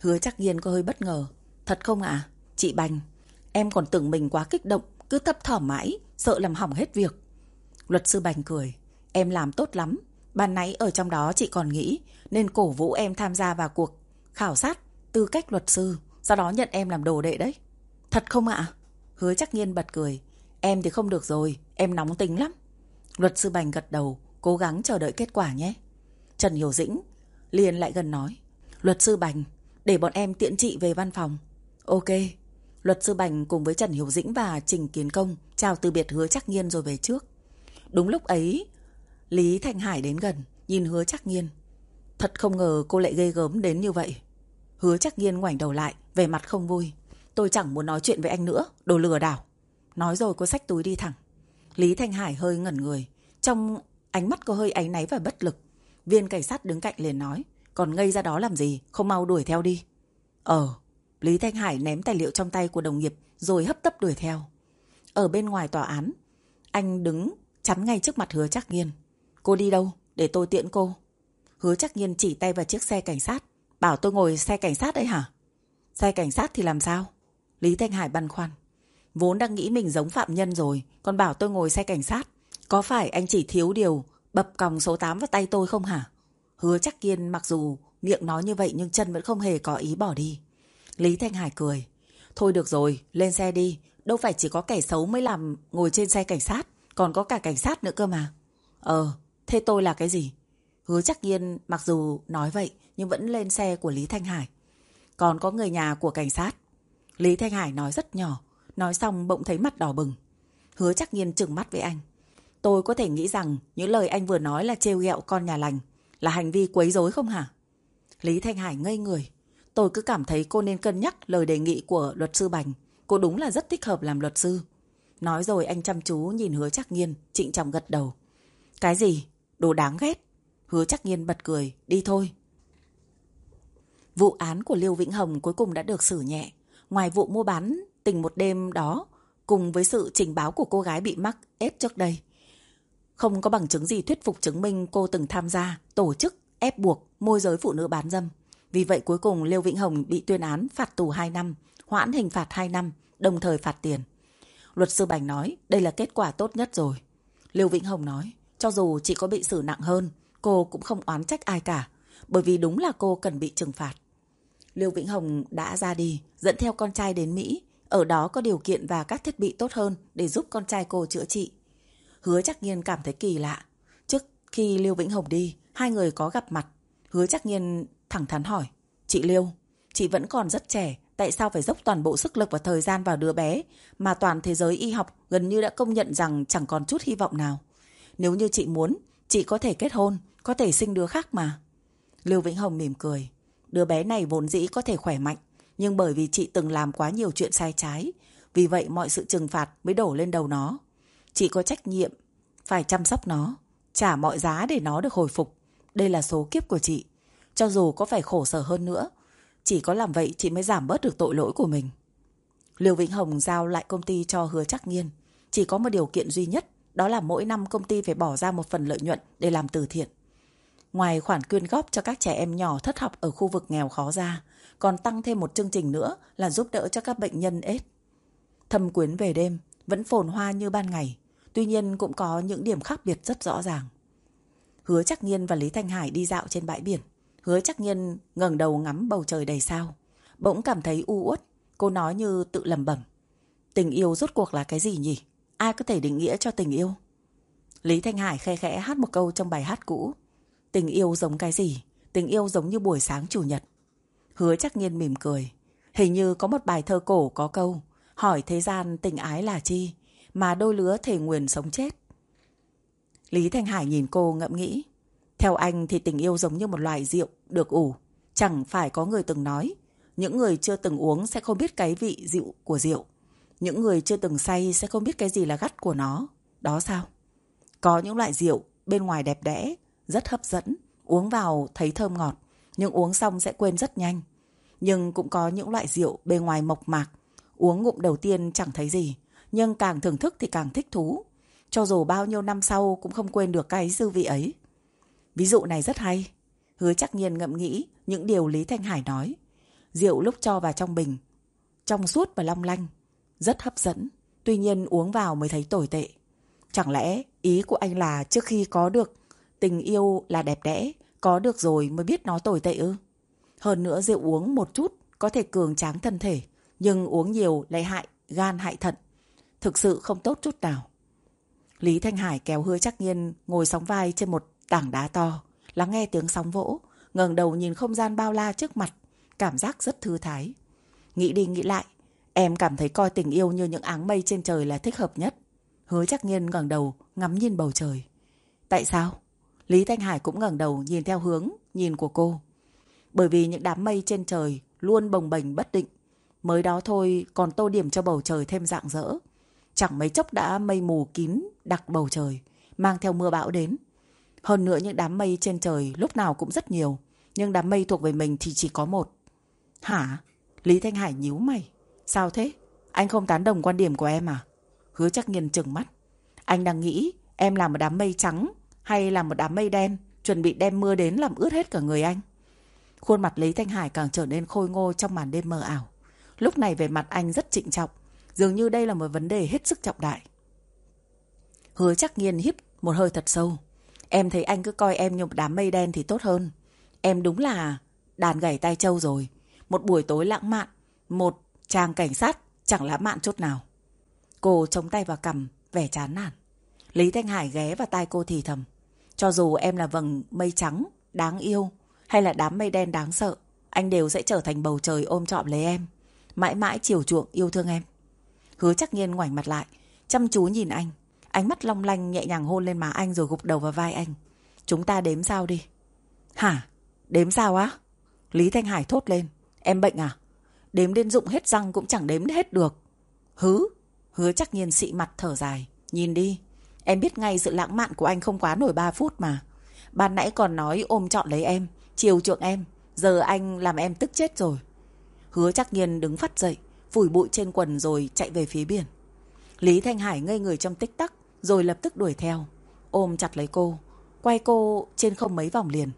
Hứa chắc nghiên có hơi bất ngờ. Thật không ạ? À? Chị Bành, em còn tưởng mình quá kích động, cứ thấp thỏm mãi, sợ làm hỏng hết việc. Luật sư Bành cười, em làm tốt lắm. Ban nãy ở trong đó chị còn nghĩ nên cổ vũ em tham gia vào cuộc khảo sát tư cách luật sư, sau đó nhận em làm đồ đệ đấy. Thật không ạ? Hứa chắc nhiên bật cười. Em thì không được rồi, em nóng tính lắm. Luật sư Bành gật đầu, cố gắng chờ đợi kết quả nhé. Trần Hiểu Dĩnh liền lại gần nói. Luật sư Bành, để bọn em tiện chị về văn phòng. Ok. Luật sư Bành cùng với Trần Hiểu Dĩnh và Trình Kiến Công chào từ biệt hứa chắc nghiên rồi về trước. Đúng lúc ấy, Lý Thanh Hải đến gần, nhìn hứa chắc nghiên. Thật không ngờ cô lại ghê gớm đến như vậy. Hứa chắc nghiên ngoảnh đầu lại, về mặt không vui. Tôi chẳng muốn nói chuyện với anh nữa, đồ lừa đảo. Nói rồi cô xách túi đi thẳng. Lý Thanh Hải hơi ngẩn người. Trong ánh mắt có hơi áy náy và bất lực. Viên cảnh sát đứng cạnh liền nói. Còn ngây ra đó làm gì, không mau đuổi theo đi. Ờ, Lý Thanh Hải ném tài liệu trong tay của đồng nghiệp rồi hấp tấp đuổi theo. Ở bên ngoài tòa án, anh đứng chắn ngay trước mặt hứa chắc nghiên. Cô đi đâu? Để tôi tiễn cô. Hứa chắc nhiên chỉ tay vào chiếc xe cảnh sát. Bảo tôi ngồi xe cảnh sát đấy hả? Xe cảnh sát thì làm sao? Lý Thanh Hải băn khoăn. Vốn đang nghĩ mình giống phạm nhân rồi, còn bảo tôi ngồi xe cảnh sát. Có phải anh chỉ thiếu điều bập còng số 8 vào tay tôi không hả? Hứa chắc kiên mặc dù miệng nói như vậy nhưng chân vẫn không hề có ý bỏ đi. Lý Thanh Hải cười. Thôi được rồi, lên xe đi. Đâu phải chỉ có kẻ xấu mới làm ngồi trên xe cảnh sát, còn có cả cảnh sát nữa cơ mà. Ờ, thế tôi là cái gì? Hứa chắc nhiên mặc dù nói vậy nhưng vẫn lên xe của Lý Thanh Hải. Còn có người nhà của cảnh sát. Lý Thanh Hải nói rất nhỏ, nói xong bỗng thấy mặt đỏ bừng. Hứa chắc nhiên trừng mắt với anh. Tôi có thể nghĩ rằng những lời anh vừa nói là trêu ghẹo con nhà lành, là hành vi quấy rối không hả? Lý Thanh Hải ngây người. Tôi cứ cảm thấy cô nên cân nhắc lời đề nghị của luật sư Bành. Cô đúng là rất thích hợp làm luật sư. Nói rồi anh chăm chú nhìn hứa chắc nghiên, trịnh trọng gật đầu. Cái gì? Đồ đáng ghét. Hứa chắc nhiên bật cười, đi thôi. Vụ án của Lưu Vĩnh Hồng cuối cùng đã được xử nhẹ. Ngoài vụ mua bán tình một đêm đó, cùng với sự trình báo của cô gái bị mắc ép trước đây. Không có bằng chứng gì thuyết phục chứng minh cô từng tham gia, tổ chức, ép buộc, môi giới phụ nữ bán dâm. Vì vậy cuối cùng Lưu Vĩnh Hồng bị tuyên án phạt tù 2 năm, hoãn hình phạt 2 năm, đồng thời phạt tiền. Luật sư Bành nói đây là kết quả tốt nhất rồi. Lưu Vĩnh Hồng nói, cho dù chị có bị xử nặng hơn, cô cũng không oán trách ai cả, bởi vì đúng là cô cần bị trừng phạt. Lưu Vĩnh Hồng đã ra đi, dẫn theo con trai đến Mỹ, ở đó có điều kiện và các thiết bị tốt hơn để giúp con trai cô chữa trị. Hứa chắc nhiên cảm thấy kỳ lạ. Trước khi Lưu Vĩnh Hồng đi, hai người có gặp mặt. Hứa chắc nhiên thẳng thắn hỏi. Chị Lưu, chị vẫn còn rất trẻ, tại sao phải dốc toàn bộ sức lực và thời gian vào đứa bé mà toàn thế giới y học gần như đã công nhận rằng chẳng còn chút hy vọng nào. Nếu như chị muốn, chị có thể kết hôn, có thể sinh đứa khác mà. Lưu Vĩnh Hồng mỉm cười. Đứa bé này vốn dĩ có thể khỏe mạnh, nhưng bởi vì chị từng làm quá nhiều chuyện sai trái, vì vậy mọi sự trừng phạt mới đổ lên đầu nó. Chị có trách nhiệm, phải chăm sóc nó, trả mọi giá để nó được hồi phục. Đây là số kiếp của chị. Cho dù có phải khổ sở hơn nữa, chỉ có làm vậy chị mới giảm bớt được tội lỗi của mình. Lưu Vĩnh Hồng giao lại công ty cho hứa chắc nghiên. Chỉ có một điều kiện duy nhất, đó là mỗi năm công ty phải bỏ ra một phần lợi nhuận để làm từ thiện. Ngoài khoản quyên góp cho các trẻ em nhỏ thất học ở khu vực nghèo khó ra, còn tăng thêm một chương trình nữa là giúp đỡ cho các bệnh nhân AIDS. Thâm quyến về đêm, vẫn phồn hoa như ban ngày, tuy nhiên cũng có những điểm khác biệt rất rõ ràng. Hứa Chắc Nhiên và Lý Thanh Hải đi dạo trên bãi biển. Hứa Chắc Nhiên ngẩng đầu ngắm bầu trời đầy sao. Bỗng cảm thấy u uất, cô nói như tự lầm bẩm. Tình yêu rốt cuộc là cái gì nhỉ? Ai có thể định nghĩa cho tình yêu? Lý Thanh Hải khe khẽ hát một câu trong bài hát cũ. Tình yêu giống cái gì? Tình yêu giống như buổi sáng chủ nhật. Hứa chắc nhiên mỉm cười. Hình như có một bài thơ cổ có câu. Hỏi thế gian tình ái là chi? Mà đôi lứa thể nguyền sống chết. Lý Thanh Hải nhìn cô ngẫm nghĩ. Theo anh thì tình yêu giống như một loại rượu được ủ. Chẳng phải có người từng nói. Những người chưa từng uống sẽ không biết cái vị rượu của rượu. Những người chưa từng say sẽ không biết cái gì là gắt của nó. Đó sao? Có những loại rượu bên ngoài đẹp đẽ, rất hấp dẫn, uống vào thấy thơm ngọt, nhưng uống xong sẽ quên rất nhanh. Nhưng cũng có những loại rượu bề ngoài mộc mạc, uống ngụm đầu tiên chẳng thấy gì, nhưng càng thưởng thức thì càng thích thú. Cho dù bao nhiêu năm sau cũng không quên được cái dư vị ấy. Ví dụ này rất hay. Hứa chắc nhiên ngậm nghĩ những điều Lý Thanh Hải nói. Rượu lúc cho vào trong bình, trong suốt và long lanh, rất hấp dẫn. Tuy nhiên uống vào mới thấy tồi tệ. Chẳng lẽ ý của anh là trước khi có được tình yêu là đẹp đẽ, có được rồi mới biết nó tồi tệ ư? Hơn nữa rượu uống một chút có thể cường tráng thân thể, nhưng uống nhiều lại hại gan hại thận. Thực sự không tốt chút nào. Lý Thanh Hải kéo hứa chắc nhiên ngồi sóng vai trên một tảng đá to, lắng nghe tiếng sóng vỗ, ngẩng đầu nhìn không gian bao la trước mặt, cảm giác rất thư thái. Nghĩ đi nghĩ lại, em cảm thấy coi tình yêu như những áng mây trên trời là thích hợp nhất. Hứa chắc nhiên ngẩng đầu ngắm nhìn bầu trời. Tại sao? Lý Thanh Hải cũng ngẩng đầu nhìn theo hướng nhìn của cô. Bởi vì những đám mây trên trời luôn bồng bềnh bất định. Mới đó thôi còn tô điểm cho bầu trời thêm rạng rỡ. Chẳng mấy chốc đã mây mù kín đặc bầu trời, mang theo mưa bão đến. Hơn nữa những đám mây trên trời lúc nào cũng rất nhiều, nhưng đám mây thuộc về mình thì chỉ có một. Hả? Lý Thanh Hải nhíu mày. Sao thế? Anh không tán đồng quan điểm của em à? Hứa chắc nghiền trừng mắt. Anh đang nghĩ em là một đám mây trắng hay là một đám mây đen chuẩn bị đem mưa đến làm ướt hết cả người anh. Khuôn mặt Lý Thanh Hải càng trở nên khôi ngô trong màn đêm mờ ảo. Lúc này về mặt anh rất trịnh trọng, dường như đây là một vấn đề hết sức trọng đại. Hứa chắc nghiền hít một hơi thật sâu. Em thấy anh cứ coi em như một đám mây đen thì tốt hơn. Em đúng là đàn gảy tai châu rồi. Một buổi tối lãng mạn, một chàng cảnh sát chẳng lãng mạn chút nào. Cô chống tay vào cằm, vẻ chán nản. Lý Thanh Hải ghé vào tai cô thì thầm. Cho dù em là vầng mây trắng, đáng yêu, hay là đám mây đen đáng sợ, anh đều sẽ trở thành bầu trời ôm trọn lấy em. Mãi mãi chiều chuộng yêu thương em. Hứa chắc nhiên ngoảnh mặt lại, chăm chú nhìn anh. Ánh mắt long lanh nhẹ nhàng hôn lên má anh rồi gục đầu vào vai anh. Chúng ta đếm sao đi. Hả? Đếm sao á? Lý Thanh Hải thốt lên. Em bệnh à? Đếm đến dụng hết răng cũng chẳng đếm hết được. Hứ? Hứa chắc nhiên xị mặt thở dài. Nhìn đi. Em biết ngay sự lãng mạn của anh không quá nổi 3 phút mà. Ban nãy còn nói ôm trọn lấy em, chiều chuộng em. Giờ anh làm em tức chết rồi. Hứa chắc nhiên đứng phát dậy, phủi bụi trên quần rồi chạy về phía biển. Lý Thanh Hải ngây người trong tích tắc, rồi lập tức đuổi theo. Ôm chặt lấy cô, quay cô trên không mấy vòng liền.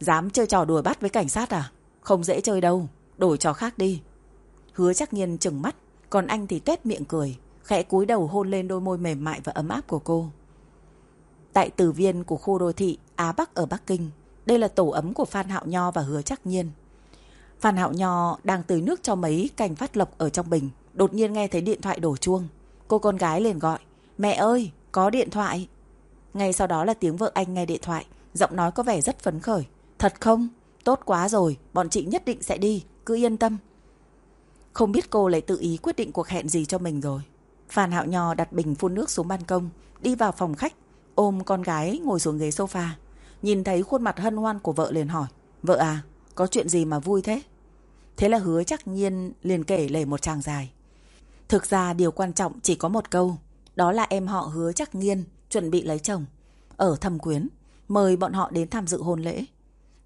Dám chơi trò đùa bắt với cảnh sát à? Không dễ chơi đâu, đổi trò khác đi. Hứa chắc nhiên chừng mắt, còn anh thì tuét miệng cười khẽ cúi đầu hôn lên đôi môi mềm mại và ấm áp của cô. Tại tử viên của khu đô thị Á Bắc ở Bắc Kinh. Đây là tổ ấm của Phan Hạo Nho và Hứa Chắc Nhiên. Phan Hạo Nho đang tưới nước cho mấy cành phát lộc ở trong bình. Đột nhiên nghe thấy điện thoại đổ chuông. Cô con gái liền gọi. Mẹ ơi, có điện thoại. Ngay sau đó là tiếng vợ anh nghe điện thoại. Giọng nói có vẻ rất phấn khởi. Thật không? Tốt quá rồi, bọn chị nhất định sẽ đi, cứ yên tâm. Không biết cô lại tự ý quyết định cuộc hẹn gì cho mình rồi. Phan Hạo Nho đặt bình phun nước xuống ban công, đi vào phòng khách, ôm con gái ngồi xuống ghế sofa. Nhìn thấy khuôn mặt hân hoan của vợ liền hỏi. Vợ à, có chuyện gì mà vui thế? Thế là hứa chắc nhiên liền kể lể một tràng dài. Thực ra điều quan trọng chỉ có một câu. Đó là em họ hứa chắc nghiên chuẩn bị lấy chồng. Ở thâm quyến, mời bọn họ đến tham dự hôn lễ.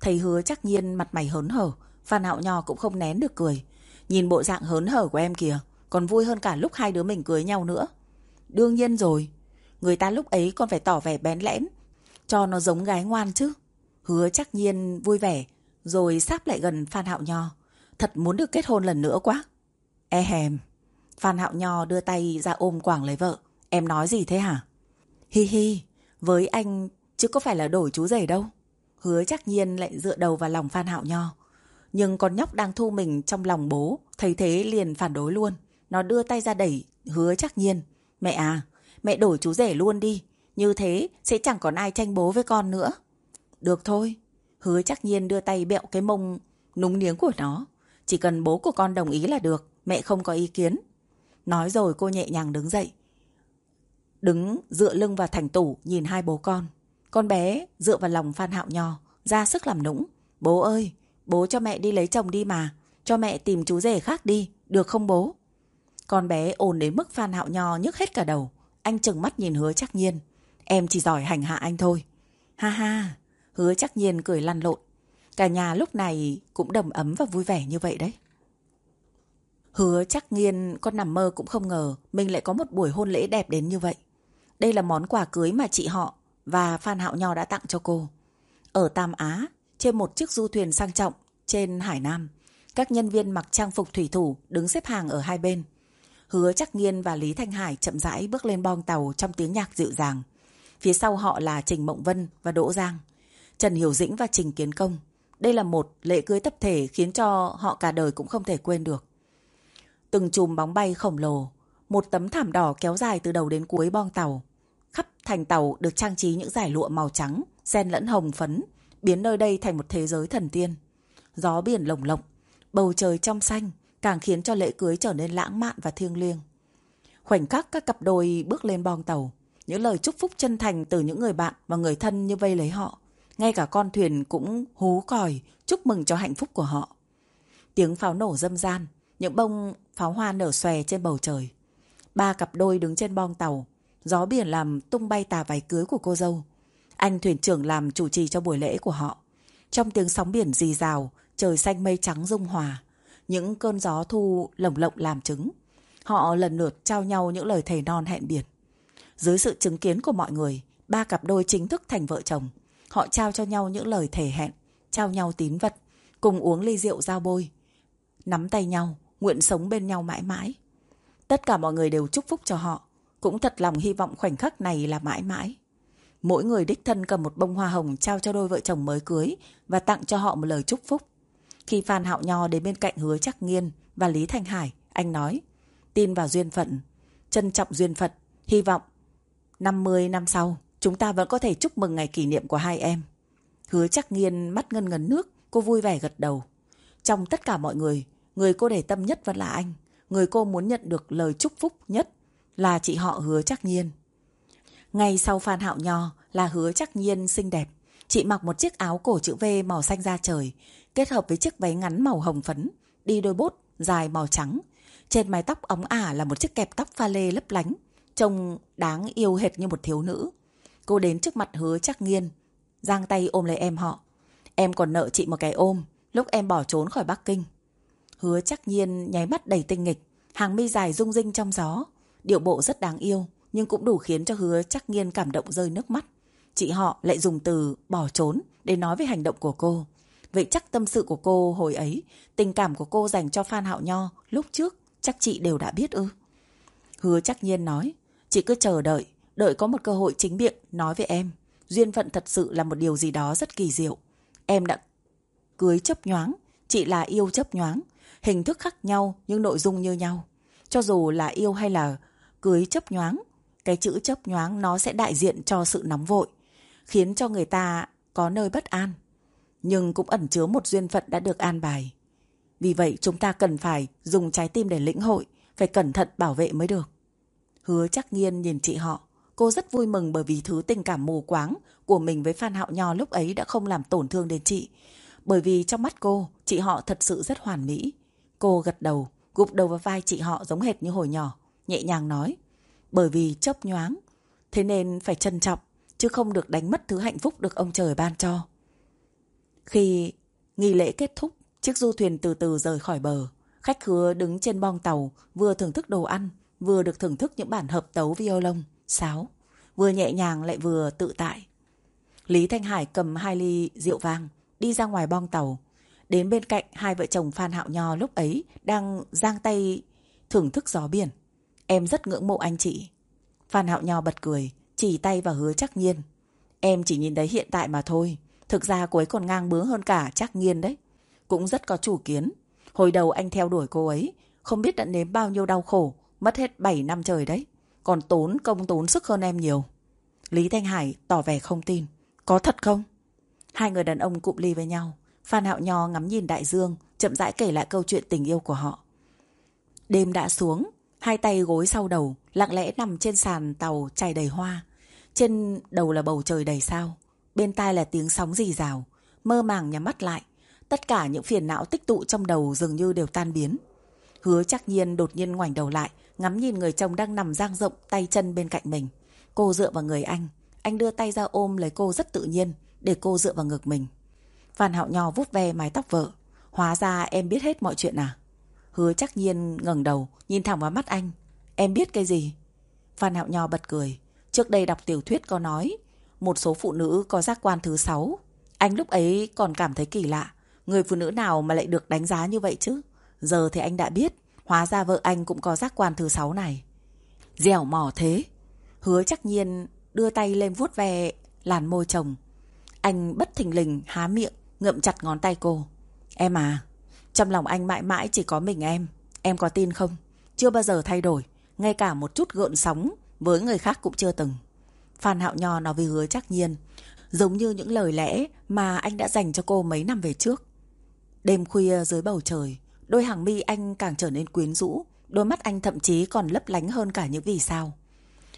Thấy hứa chắc nhiên mặt mày hớn hở, Phan Hạo Nho cũng không nén được cười. Nhìn bộ dạng hớn hở của em kìa, còn vui hơn cả lúc hai đứa mình cưới nhau nữa. Đương nhiên rồi, người ta lúc ấy còn phải tỏ vẻ bén lẽn, cho nó giống gái ngoan chứ. Hứa chắc nhiên vui vẻ, rồi sáp lại gần Phan Hạo Nho. Thật muốn được kết hôn lần nữa quá. E hèm. Phan Hạo Nho đưa tay ra ôm quảng lấy vợ. Em nói gì thế hả? Hi hi, với anh chứ có phải là đổi chú rể đâu. Hứa chắc nhiên lại dựa đầu vào lòng Phan Hạo Nho. Nhưng con nhóc đang thu mình trong lòng bố, thấy thế liền phản đối luôn. Nó đưa tay ra đẩy, hứa chắc nhiên. Mẹ à, mẹ đổi chú rể luôn đi. Như thế sẽ chẳng còn ai tranh bố với con nữa. Được thôi. Hứa chắc nhiên đưa tay bẹo cái mông núng niếng của nó. Chỉ cần bố của con đồng ý là được, mẹ không có ý kiến. Nói rồi cô nhẹ nhàng đứng dậy. Đứng dựa lưng vào thành tủ nhìn hai bố con. Con bé dựa vào lòng Phan Hạo Nho, ra sức làm nũng. Bố ơi, bố cho mẹ đi lấy chồng đi mà. Cho mẹ tìm chú rể khác đi, được không bố? Con bé ồn đến mức Phan Hạo Nho nhức hết cả đầu. Anh chừng mắt nhìn hứa chắc nhiên. Em chỉ giỏi hành hạ anh thôi. Ha ha, hứa chắc nhiên cười lăn lộn. Cả nhà lúc này cũng đầm ấm và vui vẻ như vậy đấy. Hứa chắc nghiên con nằm mơ cũng không ngờ mình lại có một buổi hôn lễ đẹp đến như vậy. Đây là món quà cưới mà chị họ và Phan Hạo Nho đã tặng cho cô. Ở Tam Á, trên một chiếc du thuyền sang trọng trên Hải Nam, các nhân viên mặc trang phục thủy thủ đứng xếp hàng ở hai bên. Hứa Chắc Nghiên và Lý Thanh Hải chậm rãi bước lên bong tàu trong tiếng nhạc dịu dàng. Phía sau họ là Trình Mộng Vân và Đỗ Giang, Trần Hiểu Dĩnh và Trình Kiến Công. Đây là một lễ cưới tập thể khiến cho họ cả đời cũng không thể quên được. Từng chùm bóng bay khổng lồ, một tấm thảm đỏ kéo dài từ đầu đến cuối bong tàu. Khắp thành tàu được trang trí những giải lụa màu trắng, xen lẫn hồng phấn, biến nơi đây thành một thế giới thần tiên. Gió biển lồng lộng, bầu trời trong xanh, càng khiến cho lễ cưới trở nên lãng mạn và thiêng liêng. Khoảnh khắc các cặp đôi bước lên bong tàu, những lời chúc phúc chân thành từ những người bạn và người thân như vây lấy họ. Ngay cả con thuyền cũng hú còi chúc mừng cho hạnh phúc của họ. Tiếng pháo nổ dâm gian, những bông pháo hoa nở xòe trên bầu trời. Ba cặp đôi đứng trên bong tàu, gió biển làm tung bay tà váy cưới của cô dâu. Anh thuyền trưởng làm chủ trì cho buổi lễ của họ. Trong tiếng sóng biển rì rào, trời xanh mây trắng dung hòa. Những cơn gió thu lồng lộng làm chứng. Họ lần lượt trao nhau những lời thề non hẹn biệt. Dưới sự chứng kiến của mọi người, ba cặp đôi chính thức thành vợ chồng. Họ trao cho nhau những lời thề hẹn, trao nhau tín vật, cùng uống ly rượu giao bôi. Nắm tay nhau, nguyện sống bên nhau mãi mãi. Tất cả mọi người đều chúc phúc cho họ, cũng thật lòng hy vọng khoảnh khắc này là mãi mãi. Mỗi người đích thân cầm một bông hoa hồng trao cho đôi vợ chồng mới cưới và tặng cho họ một lời chúc phúc. Khi Phan Hạo Nho đến bên cạnh hứa chắc nghiên và Lý Thanh Hải, anh nói, tin vào duyên phận, trân trọng duyên phận, hy vọng 50 năm sau, chúng ta vẫn có thể chúc mừng ngày kỷ niệm của hai em. Hứa chắc nghiên mắt ngân ngấn nước, cô vui vẻ gật đầu. Trong tất cả mọi người, người cô để tâm nhất vẫn là anh. Người cô muốn nhận được lời chúc phúc nhất là chị họ hứa chắc nhiên. Ngay sau Phan Hạo Nho là hứa chắc nhiên xinh đẹp. Chị mặc một chiếc áo cổ chữ V màu xanh da trời, kết hợp với chiếc váy ngắn màu hồng phấn, đi đôi bốt dài màu trắng. Trên mái tóc óng ả là một chiếc kẹp tóc pha lê lấp lánh, trông đáng yêu hệt như một thiếu nữ. Cô đến trước mặt hứa chắc nghiên, giang tay ôm lấy em họ. Em còn nợ chị một cái ôm, lúc em bỏ trốn khỏi Bắc Kinh. Hứa chắc nhiên nháy mắt đầy tinh nghịch, hàng mi dài rung rinh trong gió. Điệu bộ rất đáng yêu, nhưng cũng đủ khiến cho hứa chắc nghiên cảm động rơi nước mắt. Chị họ lại dùng từ bỏ trốn để nói về hành động của cô. Vậy chắc tâm sự của cô hồi ấy, tình cảm của cô dành cho Phan Hạo Nho lúc trước, chắc chị đều đã biết ư. Hứa chắc nhiên nói, chị cứ chờ đợi, đợi có một cơ hội chính miệng nói với em. duyên phận thật sự là một điều gì đó rất kỳ diệu. Em đã cưới chấp nhoáng, chị là yêu chấp nhoáng. Hình thức khác nhau nhưng nội dung như nhau. Cho dù là yêu hay là cưới chấp nhoáng, cái chữ chấp nhoáng nó sẽ đại diện cho sự nóng vội, khiến cho người ta có nơi bất an. Nhưng cũng ẩn chứa một duyên phận đã được an bài. Vì vậy chúng ta cần phải dùng trái tim để lĩnh hội, phải cẩn thận bảo vệ mới được. Hứa chắc nghiên nhìn chị họ, cô rất vui mừng bởi vì thứ tình cảm mù quáng của mình với Phan Hạo Nho lúc ấy đã không làm tổn thương đến chị. Bởi vì trong mắt cô, chị họ thật sự rất hoàn mỹ. Cô gật đầu, gục đầu vào vai chị họ giống hệt như hồi nhỏ, nhẹ nhàng nói. Bởi vì chớp nhoáng, thế nên phải trân trọng, chứ không được đánh mất thứ hạnh phúc được ông trời ban cho. Khi nghi lễ kết thúc, chiếc du thuyền từ từ rời khỏi bờ. Khách khứa đứng trên bong tàu, vừa thưởng thức đồ ăn, vừa được thưởng thức những bản hợp tấu violon, sáo, vừa nhẹ nhàng lại vừa tự tại. Lý Thanh Hải cầm hai ly rượu vang, đi ra ngoài bong tàu. Đến bên cạnh hai vợ chồng Phan Hạo Nho lúc ấy đang giang tay thưởng thức gió biển. Em rất ngưỡng mộ anh chị. Phan Hạo Nho bật cười, chỉ tay vào hứa chắc nhiên. Em chỉ nhìn thấy hiện tại mà thôi. Thực ra cô ấy còn ngang bướng hơn cả chắc nhiên đấy. Cũng rất có chủ kiến. Hồi đầu anh theo đuổi cô ấy, không biết đã nếm bao nhiêu đau khổ, mất hết 7 năm trời đấy. Còn tốn công tốn sức hơn em nhiều. Lý Thanh Hải tỏ vẻ không tin. Có thật không? Hai người đàn ông cụm ly với nhau. Phan Hạo Nho ngắm nhìn đại dương, chậm rãi kể lại câu chuyện tình yêu của họ. Đêm đã xuống, hai tay gối sau đầu, lặng lẽ nằm trên sàn tàu chảy đầy hoa. Trên đầu là bầu trời đầy sao. Bên tai là tiếng sóng rì rào. Mơ màng nhắm mắt lại. Tất cả những phiền não tích tụ trong đầu dường như đều tan biến. Hứa chắc nhiên đột nhiên ngoảnh đầu lại, ngắm nhìn người chồng đang nằm giang rộng tay chân bên cạnh mình. Cô dựa vào người anh. Anh đưa tay ra ôm lấy cô rất tự nhiên, để cô dựa vào ngực mình. Phan Hạo Nho vút ve mái tóc vợ. Hóa ra em biết hết mọi chuyện à? Hứa chắc nhiên ngẩng đầu, nhìn thẳng vào mắt anh. Em biết cái gì? Phan Hạo Nho bật cười. Trước đây đọc tiểu thuyết có nói, một số phụ nữ có giác quan thứ sáu. Anh lúc ấy còn cảm thấy kỳ lạ. Người phụ nữ nào mà lại được đánh giá như vậy chứ? Giờ thì anh đã biết, hóa ra vợ anh cũng có giác quan thứ sáu này. Dẻo mỏ thế. Hứa chắc nhiên đưa tay lên vuốt ve làn môi chồng. Anh bất thình lình há miệng, ngậm chặt ngón tay cô. Em à, trong lòng anh mãi mãi chỉ có mình em. Em có tin không? Chưa bao giờ thay đổi. Ngay cả một chút gợn sóng với người khác cũng chưa từng. Phan Hạo Nho nói với hứa chắc nhiên. Giống như những lời lẽ mà anh đã dành cho cô mấy năm về trước. Đêm khuya dưới bầu trời, đôi hàng mi anh càng trở nên quyến rũ. Đôi mắt anh thậm chí còn lấp lánh hơn cả những vì sao.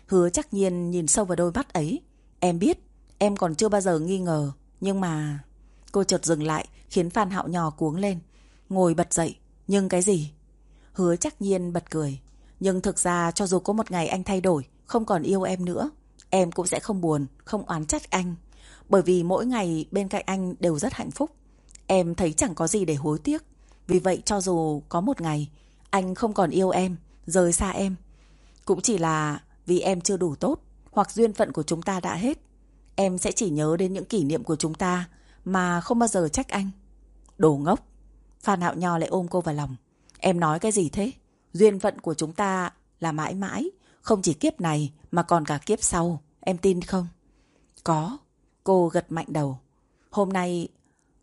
Hứa chắc nhiên nhìn sâu vào đôi mắt ấy. Em biết, em còn chưa bao giờ nghi ngờ. Nhưng mà... Cô chợt dừng lại, khiến Phan Hạo Nhò cuống lên. Ngồi bật dậy. Nhưng cái gì? Hứa chắc nhiên bật cười. Nhưng thực ra cho dù có một ngày anh thay đổi, không còn yêu em nữa, em cũng sẽ không buồn, không oán trách anh. Bởi vì mỗi ngày bên cạnh anh đều rất hạnh phúc. Em thấy chẳng có gì để hối tiếc. Vì vậy cho dù có một ngày anh không còn yêu em, rời xa em, cũng chỉ là vì em chưa đủ tốt hoặc duyên phận của chúng ta đã hết. Em sẽ chỉ nhớ đến những kỷ niệm của chúng ta mà không bao giờ trách anh. Đồ ngốc. Phan Hạo Nho lại ôm cô vào lòng. Em nói cái gì thế? Duyên phận của chúng ta là mãi mãi, không chỉ kiếp này mà còn cả kiếp sau. Em tin không? Có. Cô gật mạnh đầu. Hôm nay,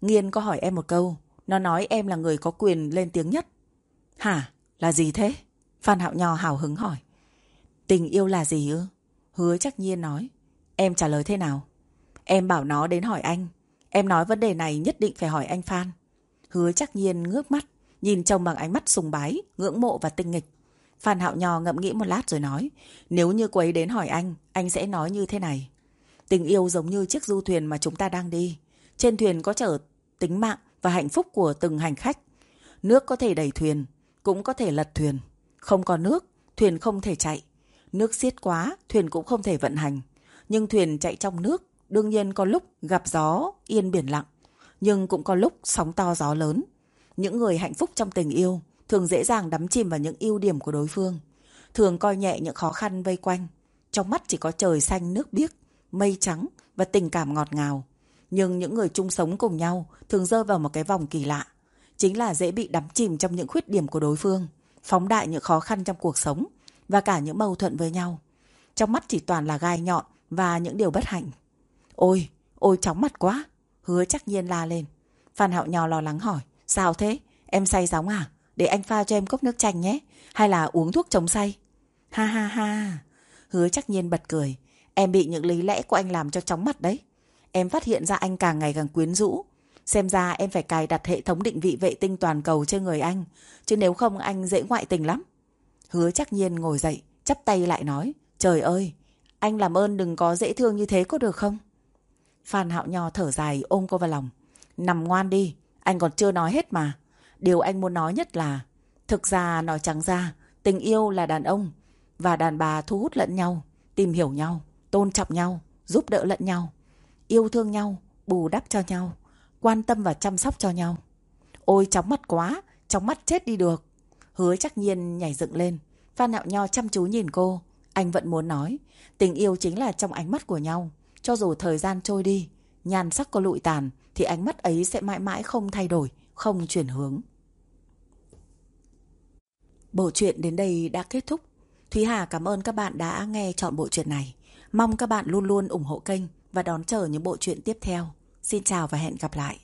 Nghiên có hỏi em một câu. Nó nói em là người có quyền lên tiếng nhất. Hả? Là gì thế? Phan Hạo Nho hào hứng hỏi. Tình yêu là gì ư? Hứa chắc nhiên nói. Em trả lời thế nào? Em bảo nó đến hỏi anh. Em nói vấn đề này nhất định phải hỏi anh Phan. Hứa chắc nhiên ngước mắt, nhìn chồng bằng ánh mắt sùng bái, ngưỡng mộ và tinh nghịch. Phan Hạo Nho ngẫm nghĩ một lát rồi nói, nếu như cô ấy đến hỏi anh, anh sẽ nói như thế này. Tình yêu giống như chiếc du thuyền mà chúng ta đang đi. Trên thuyền có chở tính mạng và hạnh phúc của từng hành khách. Nước có thể đẩy thuyền, cũng có thể lật thuyền. Không có nước, thuyền không thể chạy. Nước xiết quá, thuyền cũng không thể vận hành. Nhưng thuyền chạy trong nước, đương nhiên có lúc gặp gió, yên biển lặng. Nhưng cũng có lúc sóng to gió lớn. Những người hạnh phúc trong tình yêu thường dễ dàng đắm chìm vào những ưu điểm của đối phương. Thường coi nhẹ những khó khăn vây quanh. Trong mắt chỉ có trời xanh nước biếc, mây trắng và tình cảm ngọt ngào. Nhưng những người chung sống cùng nhau thường rơi vào một cái vòng kỳ lạ. Chính là dễ bị đắm chìm trong những khuyết điểm của đối phương, phóng đại những khó khăn trong cuộc sống và cả những mâu thuẫn với nhau. Trong mắt chỉ toàn là gai nhọn và những điều bất hạnh. Ôi, ôi chóng mặt quá. Hứa chắc nhiên la lên. Phan Hạo Nho lo lắng hỏi. Sao thế? Em say gióng à? Để anh pha cho em cốc nước chanh nhé. Hay là uống thuốc chống say? Ha ha ha. Hứa chắc nhiên bật cười. Em bị những lý lẽ của anh làm cho chóng mặt đấy. Em phát hiện ra anh càng ngày càng quyến rũ. Xem ra em phải cài đặt hệ thống định vị vệ tinh toàn cầu trên người anh. Chứ nếu không anh dễ ngoại tình lắm. Hứa chắc nhiên ngồi dậy, chắp tay lại nói. Trời ơi, anh làm ơn đừng có dễ thương như thế có được không? Phan Hạo Nho thở dài ôm cô vào lòng. Nằm ngoan đi, anh còn chưa nói hết mà. Điều anh muốn nói nhất là Thực ra nói trắng ra Tình yêu là đàn ông Và đàn bà thu hút lẫn nhau Tìm hiểu nhau, tôn trọng nhau Giúp đỡ lẫn nhau Yêu thương nhau, bù đắp cho nhau Quan tâm và chăm sóc cho nhau Ôi chóng mắt quá, chóng mắt chết đi được Hứa chắc nhiên nhảy dựng lên Phan Hạo Nho chăm chú nhìn cô Anh vẫn muốn nói Tình yêu chính là trong ánh mắt của nhau cho dù thời gian trôi đi, Nhan sắc có lụi tàn, Thì ánh mắt ấy sẽ mãi mãi không thay đổi, Không chuyển hướng Bộ truyện đến đây đã kết thúc. Thúy Hà cảm ơn các bạn đã nghe chọn bộ truyện này. Mong các bạn luôn luôn ủng hộ kênh và đón chờ những bộ truyện tiếp theo. Xin chào và hẹn gặp lại.